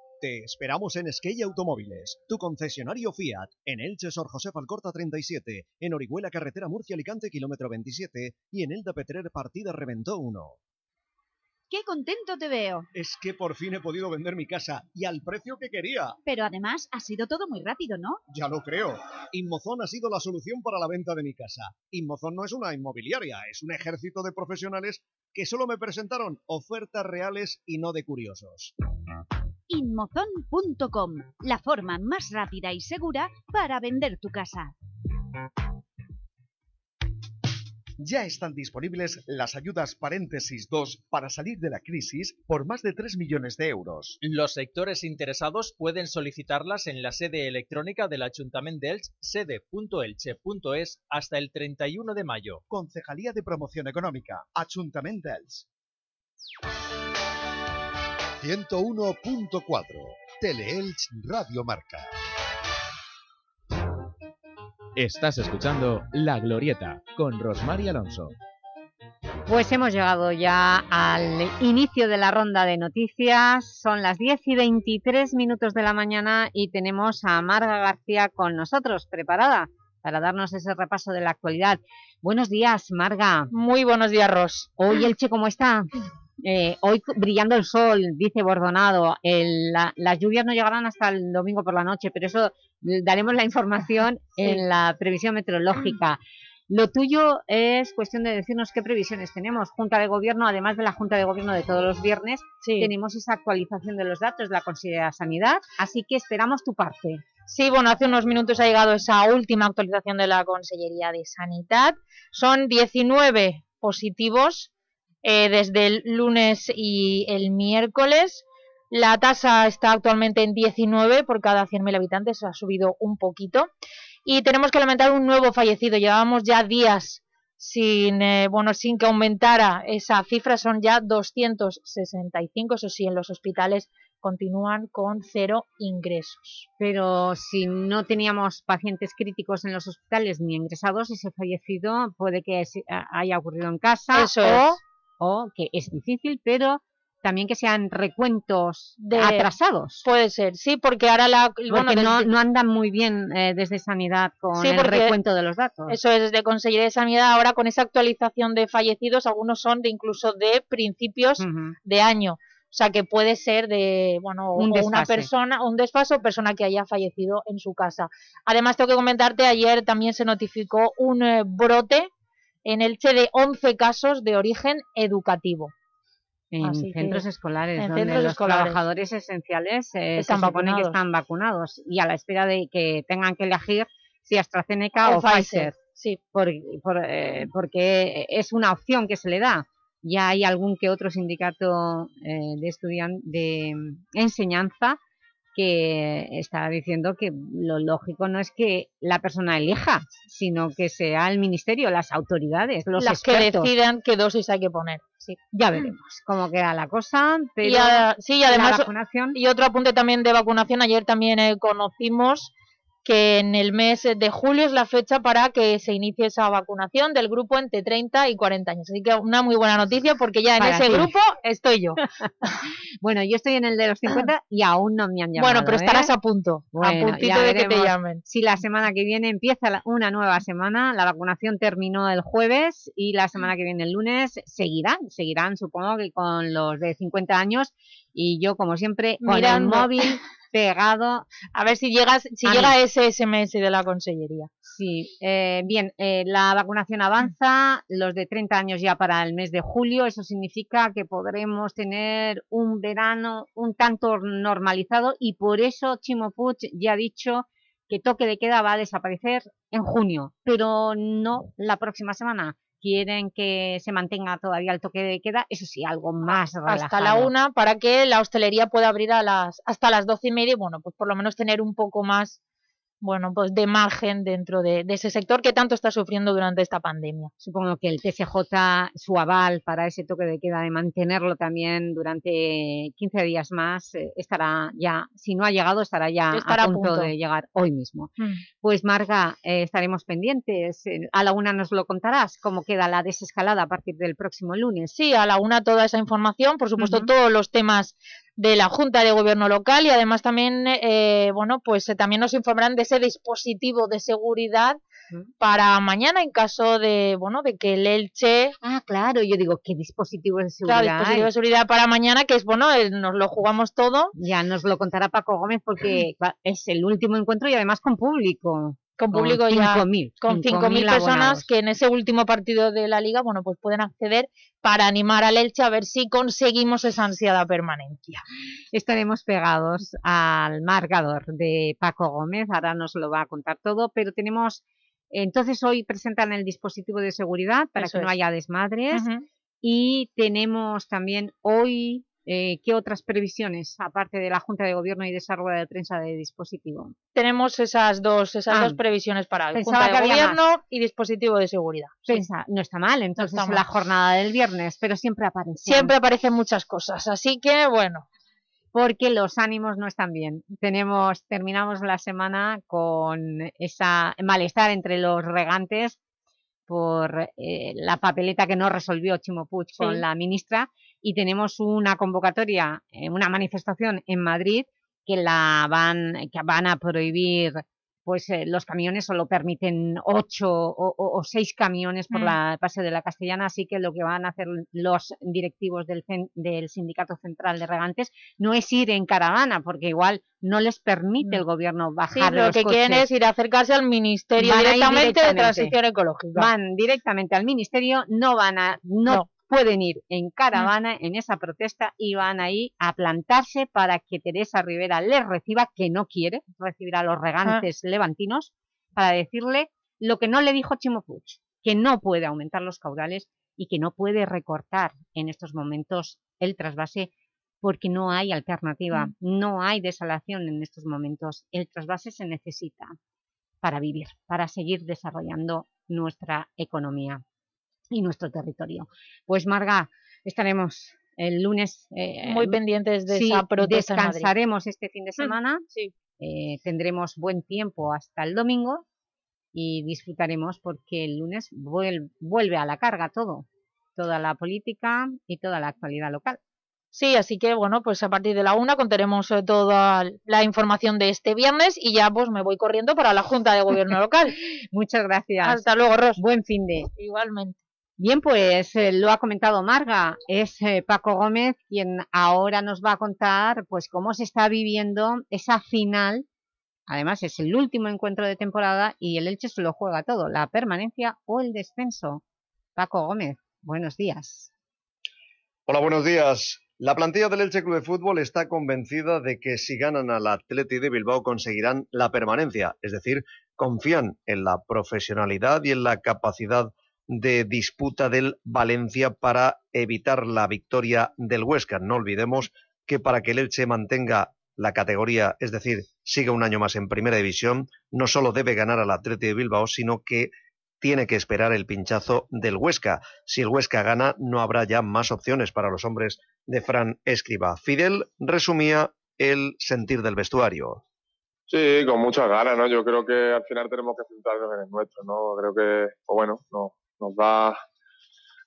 Te esperamos en Skey Automóviles, tu concesionario Fiat, en Elche Sor José Alcorta 37, en Orihuela Carretera Murcia Alicante kilómetro 27 y en Elda Petrer Partida Reventó 1. ¡Qué contento te veo! Es que por fin he podido vender mi casa y al precio que quería. Pero además ha sido todo muy rápido, ¿no? Ya lo creo. Inmozón ha sido la solución para la venta de mi casa. Inmozón no es una inmobiliaria, es un ejército de profesionales que solo me presentaron ofertas reales y no de curiosos. Inmozon.com, la forma más rápida y segura para vender tu casa. Ya están disponibles las ayudas Paréntesis 2 para salir de la crisis por más de 3 millones de euros. Los sectores interesados pueden solicitarlas en la sede electrónica del Ayuntamiento de Elche, sede.elche.es, hasta el 31 de mayo. Concejalía de Promoción Económica, Ayuntamiento de Elche. 101.4 Teleelch Radio Marca. Estás escuchando La Glorieta con Rosmar y Alonso. Pues hemos llegado ya al inicio de la ronda de noticias. Son las 10 y 23 minutos de la mañana y tenemos a Marga García con nosotros, preparada para darnos ese repaso de la actualidad. Buenos días, Marga. Muy buenos días, Ros. Hoy Elche, ¿cómo está? Eh, hoy brillando el sol, dice Bordonado, el, la, las lluvias no llegarán hasta el domingo por la noche, pero eso daremos la información Sí. en la previsión meteorológica. Lo tuyo es cuestión de decirnos qué previsiones tenemos. Junta de Gobierno, además de la Junta de Gobierno de todos los viernes, tenemos esa actualización de los datos de la Consejería de Sanidad, así que esperamos tu parte. Sí, bueno, hace unos minutos ha llegado esa última actualización de la Consellería de Sanidad. Son 19 positivos eh, desde el lunes y el miércoles. La tasa está actualmente en 19 por cada 100.000 habitantes, ha subido un poquito. Y tenemos que lamentar un nuevo fallecido. Llevábamos ya días sin, eh, bueno, sin que aumentara esa cifra, son ya 265, eso sí, en los hospitales continúan con cero ingresos. Pero si no teníamos pacientes críticos en los hospitales ni ingresados, ese fallecido puede que haya ocurrido en casa Eso o, es. O que es difícil, pero también que sean recuentos De- atrasados. Puede ser, sí, porque ahora la... Porque bueno, no, desde- no andan muy bien eh, desde Sanidad con Sí, el recuento de los datos. Eso es, desde Consejería de Sanidad, ahora con esa actualización de fallecidos, algunos son de incluso de principios de año. O sea, que puede ser de, bueno, Un una persona, un desfase o persona que haya fallecido en su casa. Además, tengo que comentarte, ayer también se notificó un eh, brote en Elche de 11 casos de origen educativo. en Así que- centros escolares, en donde centros los escolares. trabajadores esenciales eh, Están se supone que vacunados. están vacunados y a la espera de que tengan que elegir si AstraZeneca o, O Pfizer, Pfizer, sí. por, por, eh, porque es una opción que se le da. Ya hay algún que otro sindicato eh, de de mm, enseñanza que está diciendo que lo lógico no es que la persona elija, sino que sea el ministerio, las autoridades, los Las que decidan qué dosis hay que poner. Sí. Ya veremos cómo queda la cosa, pero Y a- sí, y la además, vacunación... y otro apunte también de vacunación, ayer también eh, conocimos que en el mes de julio es la fecha para que se inicie esa vacunación del grupo entre 30 y 40 años. Así que una muy buena noticia porque ya en Para ese ti. grupo estoy yo. Bueno, yo estoy en el de los 50 y aún no me han llamado. Bueno, pero estarás ¿eh? a punto, a puntito de que te llamen. Si la semana que viene empieza una nueva semana, la vacunación terminó el jueves y la semana que viene el lunes seguirán, seguirán supongo que con los de 50 años y yo como siempre con Mirando. el móvil pegado. A ver si llegas, si a llega mí. ese SMS de la consellería. Sí, eh, bien, eh, la vacunación avanza, los de 30 años ya para el mes de julio, eso significa que podremos tener un verano un tanto normalizado y por eso Chimo Puig ya ha dicho que toque de queda va a desaparecer en junio, pero no la próxima semana. Quieren que se mantenga todavía el toque de queda, eso sí, algo más relajado. hasta la una para que la hostelería pueda abrir a las hasta las doce y media bueno pues por lo menos tener un poco más bueno pues de margen dentro de, de ese sector que tanto está sufriendo durante esta pandemia Supongo que el TSJ, su aval para ese toque de queda de mantenerlo también durante 15 días más, eh, estará ya, si no ha llegado, estará ya Estará a a punto, punto. de llegar hoy mismo. Mm. Pues Marga, eh, estaremos pendientes. eh, A la una nos lo contarás, cómo queda la desescalada a partir del próximo lunes. Sí, a la una toda esa información, por supuesto todos los temas de la Junta de Gobierno Local y además también, eh, bueno, pues eh, también nos informarán de ese dispositivo de seguridad para mañana en caso de, bueno, de que el Elche... Ah, claro, yo digo, ¿qué dispositivo de Claro, seguridad dispositivo hay? de seguridad para mañana, que es, bueno, eh, nos lo jugamos todo. Ya nos lo contará Paco Gómez porque es el último encuentro y además con público. Con público ya 5.000. con 5.000 personas que en ese último partido de la Liga, bueno, pues pueden acceder para animar al Elche a ver si conseguimos esa ansiada permanencia. Estaremos pegados al marcador de Paco Gómez, ahora nos lo va a contar todo, pero tenemos, entonces hoy presentan el dispositivo de seguridad para Eso que no haya desmadres y tenemos también hoy, eh, ¿qué otras previsiones, aparte de la Junta de Gobierno y de esa rueda de prensa de dispositivo? Tenemos esas dos, esas Ah, dos previsiones para pensaba Junta de más. Gobierno y dispositivo de seguridad. Sí. Pensa- no está mal, entonces está la jornada del viernes, pero siempre aparece. Siempre aparecen muchas cosas, así que bueno. porque los ánimos no están bien. Tenemos, terminamos la semana con esa malestar entre los regantes por eh, la papeleta que no resolvió Chimo Puig con la ministra y tenemos una convocatoria, eh, una manifestación en Madrid que la van, que van a prohibir pues eh, los camiones solo permiten ocho o, o- o seis camiones por Mm. la paseo de la Castellana, así que lo que van a hacer los directivos del, del Sindicato Central de Regantes no es ir en caravana, porque igual no les permite el gobierno Sí, bajar lo los que quieren es ir a acercarse al Ministerio directamente, de. Transición Ecológica. Van directamente al Ministerio, no van a, no, No. Pueden ir en caravana en esa protesta y van ahí a plantarse para que Teresa Rivera les reciba, que no quiere recibir a los regantes levantinos, para decirle lo que no le dijo Chimo Puig, que no puede aumentar los caudales y que no puede recortar en estos momentos el trasvase porque no hay alternativa, Mm. no hay desalación en estos momentos. El trasvase se necesita para vivir, para seguir desarrollando nuestra economía y nuestro territorio. Pues Marga, estaremos el lunes... eh, Muy pendientes de sí, esa protesta descansaremos este fin de Mm, semana, sí. eh, tendremos buen tiempo hasta el domingo y disfrutaremos porque el lunes vuel- vuelve a la carga todo, toda la política y toda la actualidad local. Sí, así que bueno, pues a partir de la una contaremos eh, toda la información de este viernes y ya pues me voy corriendo para la Junta de Gobierno Local. Muchas gracias. Hasta luego, Ros. Buen fin de. Igualmente. Bien, pues eh, lo ha comentado Marga, es eh, Paco Gómez quien ahora nos va a contar pues cómo se está viviendo esa final, además es el último encuentro de temporada y el Elche se lo juega todo, la permanencia o el descenso. Paco Gómez, buenos días. Hola, buenos días. La plantilla del Elche Club de Fútbol está convencida de que si ganan al Atleti de Bilbao conseguirán la permanencia, es decir, confían en la profesionalidad y en la capacidad de disputa del Valencia para evitar la victoria del Huesca. No olvidemos que para que el Elche mantenga la categoría, es decir, siga un año más en primera división, no solo debe ganar al Atleti de Bilbao, sino que tiene que esperar el pinchazo del Huesca. Si el Huesca gana, no habrá ya más opciones para los hombres de Fran Escriba. Fidel resumía el sentir del vestuario. Sí, con muchas ganas, ¿no? Yo creo que al final tenemos que centrarnos en el nuestro, ¿no? Creo que, pues bueno, no, nos da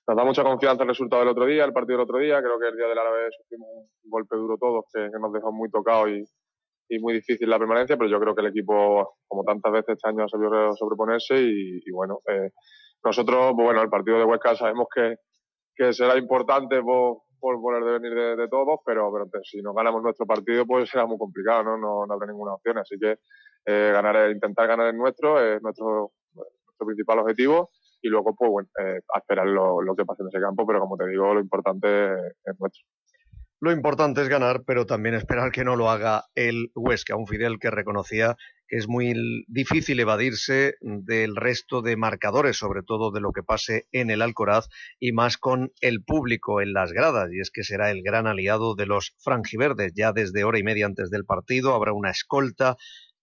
nos da mucha confianza el resultado del otro día, el partido del otro día. Creo que el día del árabe sufrimos un golpe duro todos que, nos dejó muy tocados y, muy difícil la permanencia, pero yo creo que el equipo, como tantas veces este año, ha sabido sobreponerse y, bueno, eh, nosotros, pues bueno, el partido de Huesca sabemos que, será importante por, por, por el devenir de, de todos, pero, pero si no ganamos nuestro partido, pues será muy complicado, ¿no? No, no habrá ninguna opción, así que eh, ganar, intentar ganar el nuestro es nuestro, nuestro principal objetivo y luego, pues bueno, eh, esperar lo, lo que pase en ese campo, pero como te digo, lo importante es nuestro. Lo importante es ganar, pero también esperar que no lo haga el Huesca, un Fidel que reconocía que es muy difícil evadirse del resto de marcadores, sobre todo de lo que pase en el Alcoraz y más con el público en las gradas, y es que será el gran aliado de los franjiverdes. Ya desde hora y media antes del partido habrá una escolta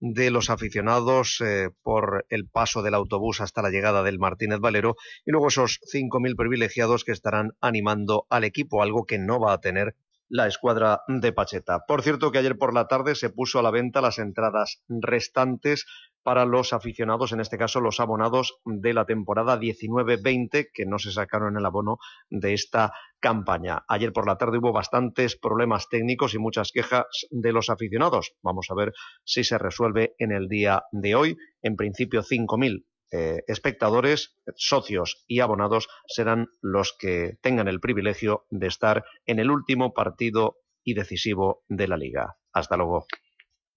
de los aficionados eh, por el paso del autobús hasta la llegada del Martínez Valero y luego esos 5.000 privilegiados que estarán animando al equipo, algo que no va a tener la escuadra de Pacheta. Por cierto que ayer por la tarde se puso a la venta las entradas restantes para los aficionados, en este caso los abonados de la temporada 19-20, que no se sacaron el abono de esta campaña. Ayer por la tarde hubo bastantes problemas técnicos y muchas quejas de los aficionados. Vamos a ver si se resuelve en el día de hoy. En principio, 5.000 eh, espectadores, socios y abonados serán los que tengan el privilegio de estar en el último partido y decisivo de la Liga. Hasta luego.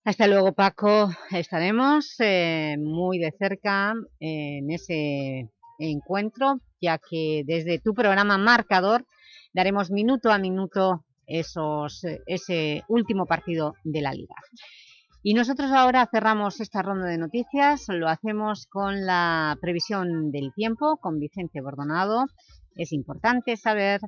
Hasta luego, Paco. Estaremos eh, muy de cerca en ese encuentro, ya que desde tu programa Marcador daremos minuto a minuto esos, ese último partido de la Liga. Y nosotros ahora cerramos esta ronda de noticias, lo hacemos con la previsión del tiempo, con Vicente Bordonado. Es importante saber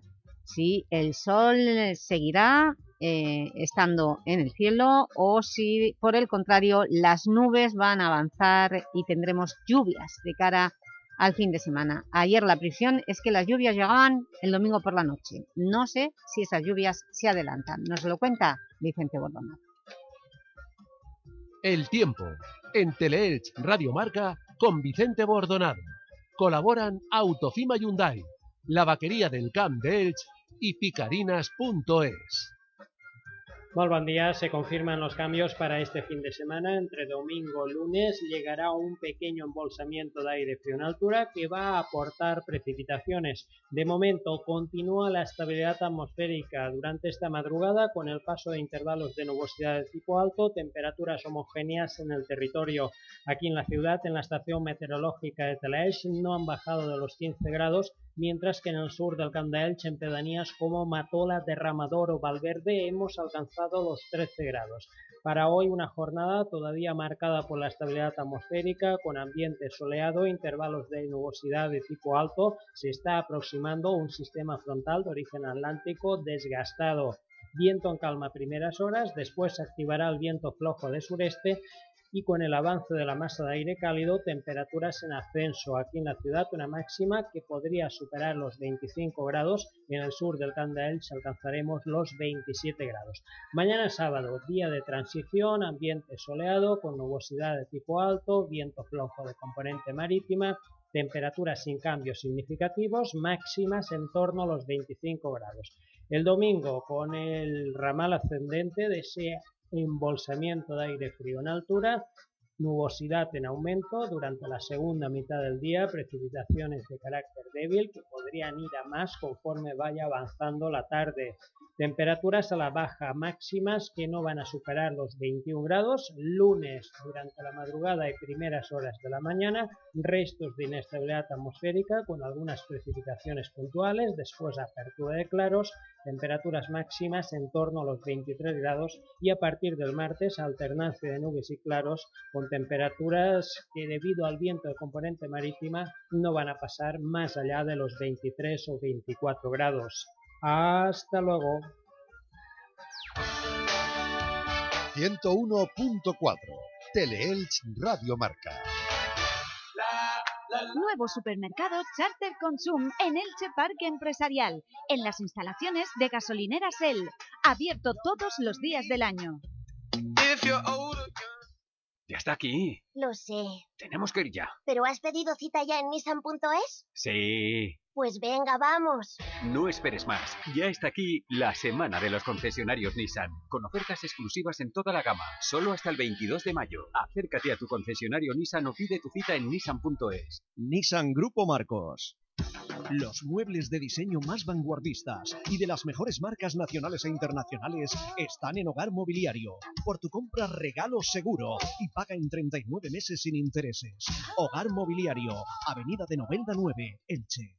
si el sol seguirá eh, estando en el cielo o si, por el contrario, las nubes van a avanzar y tendremos lluvias de cara al fin de semana. Ayer la previsión es que las lluvias llegaban el domingo por la noche. No sé si esas lluvias se adelantan. Nos lo cuenta Vicente Bordonado. El tiempo en Teleelch Radio Marca con Vicente Bordonado. Colaboran Autofima Hyundai, la vaquería del Camp de Elch y picarinas.es. Muy buen día, se confirman los cambios para este fin de semana. Entre domingo y lunes llegará un pequeño embolsamiento de aire frío en altura que va a aportar precipitaciones. De momento continúa la estabilidad atmosférica durante esta madrugada con el paso de intervalos de nubosidad de tipo alto, temperaturas homogéneas en el territorio. Aquí en la ciudad, en la estación meteorológica de Telaix, no han bajado de los 15 grados mientras que en el sur del Camp de en pedanías como Matola, Derramador o Valverde, hemos alcanzado los 13 grados. Para hoy una jornada todavía marcada por la estabilidad atmosférica, con ambiente soleado, intervalos de nubosidad de tipo alto, se está aproximando un sistema frontal de origen atlántico desgastado. Viento en calma primeras horas, después se activará el viento flojo de sureste y con el avance de la masa de aire cálido, temperaturas en ascenso. Aquí en la ciudad una máxima que podría superar los 25 grados, en el sur del Camp de alcanzaremos los 27 grados. Mañana sábado, día de transición, ambiente soleado con nubosidad de tipo alto, viento flojo de componente marítima, temperaturas sin cambios significativos, máximas en torno a los 25 grados. El domingo, con el ramal ascendente de embolsamiento de aire frío en altura, nubosidad en aumento durante la segunda mitad del día, precipitaciones de carácter débil que podrían ir a más conforme vaya avanzando la tarde. Temperaturas a la baja máximas que no van a superar los 21 grados. Lunes durante la madrugada y primeras horas de la mañana, restos de inestabilidad atmosférica con algunas precipitaciones puntuales, después apertura de claros, temperaturas máximas en torno a los 23 grados y a partir del martes alternancia de nubes y claros con temperaturas que debido al viento de componente marítima no van a pasar más allá de los 23 o 24 grados. Hasta luego. 101.4 Teleelch Radio Marca. Nuevo supermercado Charter Consum en Elche Parque Empresarial, en las instalaciones de gasolineras El, abierto todos los días del año. Ya está aquí. Lo sé. Tenemos que ir ya. ¿Pero has pedido cita ya en Nissan.es? Sí. Pues venga, vamos. No esperes más. Ya está aquí la semana de los concesionarios Nissan, con ofertas exclusivas en toda la gama, solo hasta el 22 de mayo. Acércate a tu concesionario Nissan o pide tu cita en Nissan.es. Nissan Grupo Marcos. Los muebles de diseño más vanguardistas y de las mejores marcas nacionales e internacionales están en Hogar Mobiliario. Por tu compra regalo seguro y paga en 39 meses sin intereses. Hogar Mobiliario, Avenida de Novelda 9, Elche.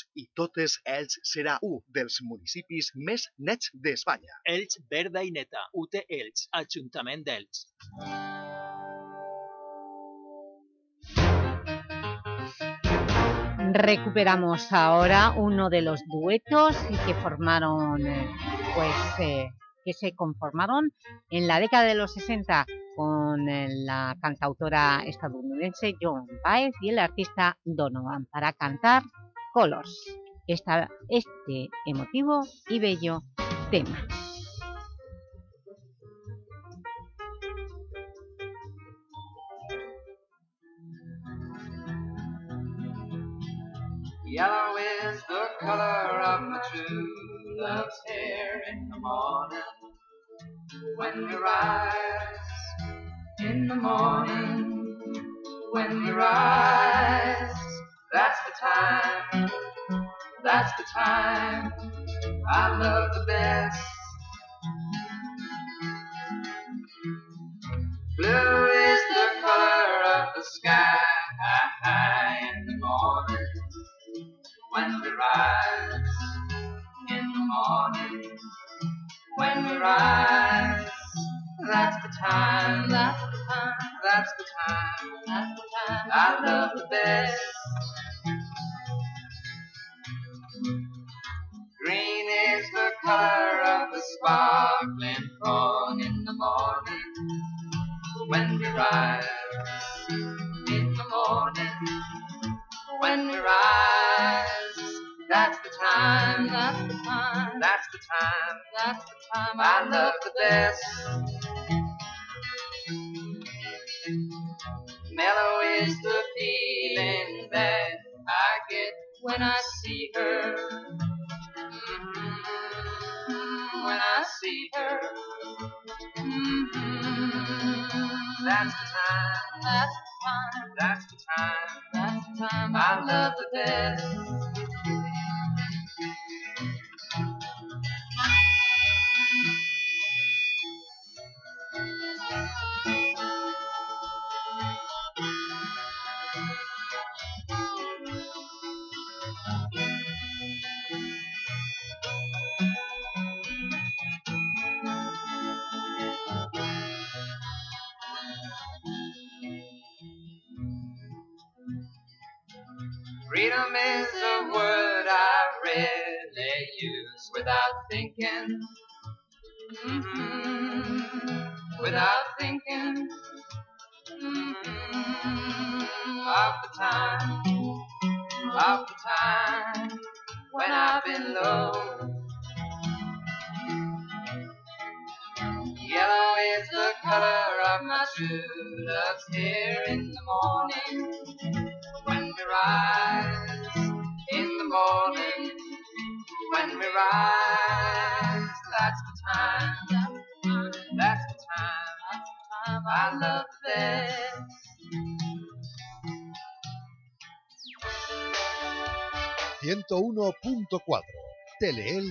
i totes, Elx serà un dels municipis més nets d'Espanya. Elx Verda i Neta, UT Elx, Ajuntament d'Elx. Recuperamos ahora uno de los duetos que formaron, eh, pues, eh, que se conformaron en la década de los 60 con eh, la cantautora estadounidense Joan Baez y el artista Donovan para cantar Colors, esta, este emotivo y bello tema. Yellow is the color of my true love's hair in the morning. When we rise in the morning, when we rise, that's the time, that's the time. I love the best. Blue is the color of the sky in the morning. When we rise in the morning. When we rise. That's the time. That's the time. That's the time. That's the time. I love the best color of the sparkling corn in the morning when we rise in the morning when we rise. That's the time, that's the time, that's the time, that's the time I love the best.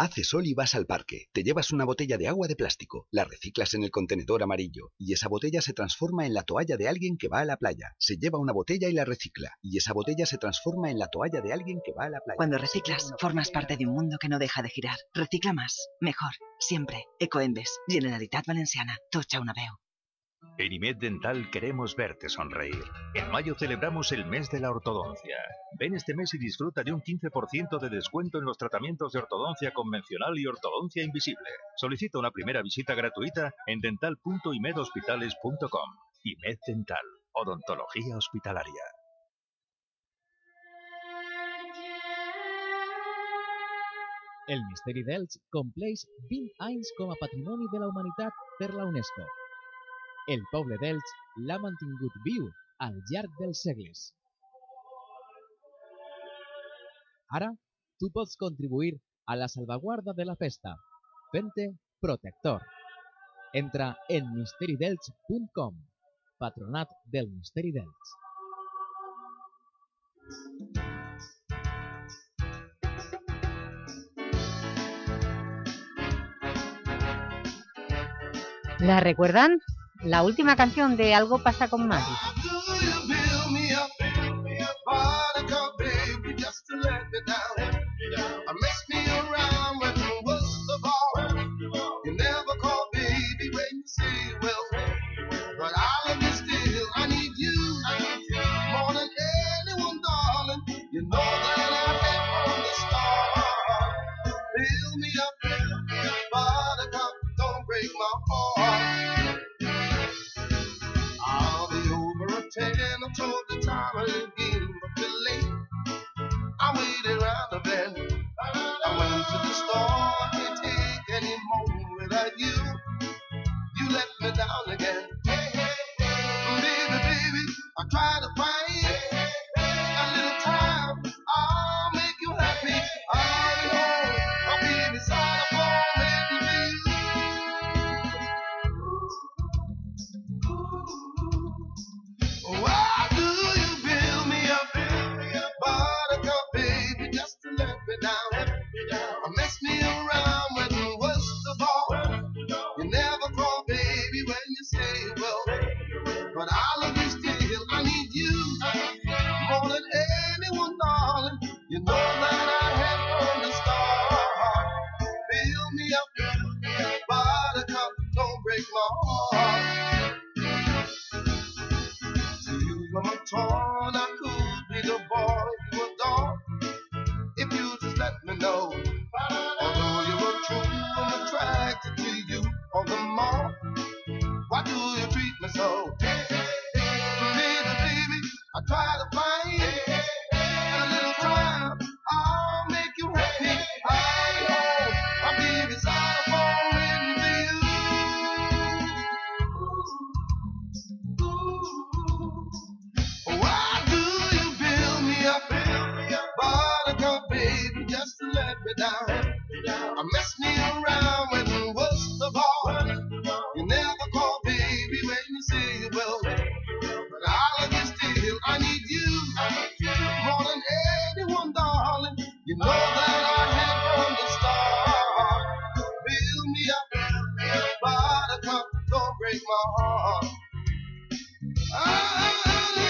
Hace sol y vas al parque. Te llevas una botella de agua de plástico, la reciclas en el contenedor amarillo y esa botella se transforma en la toalla de alguien que va a la playa. Se lleva una botella y la recicla y esa botella se transforma en la toalla de alguien que va a la playa. Cuando reciclas, formas parte de un mundo que no deja de girar. Recicla más, mejor, siempre. Ecoembes, Generalitat Valenciana, Tocha una veu. En IMED Dental queremos verte sonreír. En mayo celebramos el mes de la ortodoncia. Ven este mes y disfruta de un 15% de descuento en los tratamientos de ortodoncia convencional y ortodoncia invisible. Solicita una primera visita gratuita en dental.imedhospitales.com. IMED Dental, odontología hospitalaria. El Misteri d'Elx compleix 20 anys com a Patrimoni de la Humanitat per la UNESCO. El poble d'Elx l'ha mantingut viu al llarg dels segles. Ara, tu pots contribuir a la salvaguarda de la festa, fent-te protector. Entra en misteridelx.com, patronat del Misteri d'Elx. ¿La recuerdan? La última canción de Algo pasa con Maggie.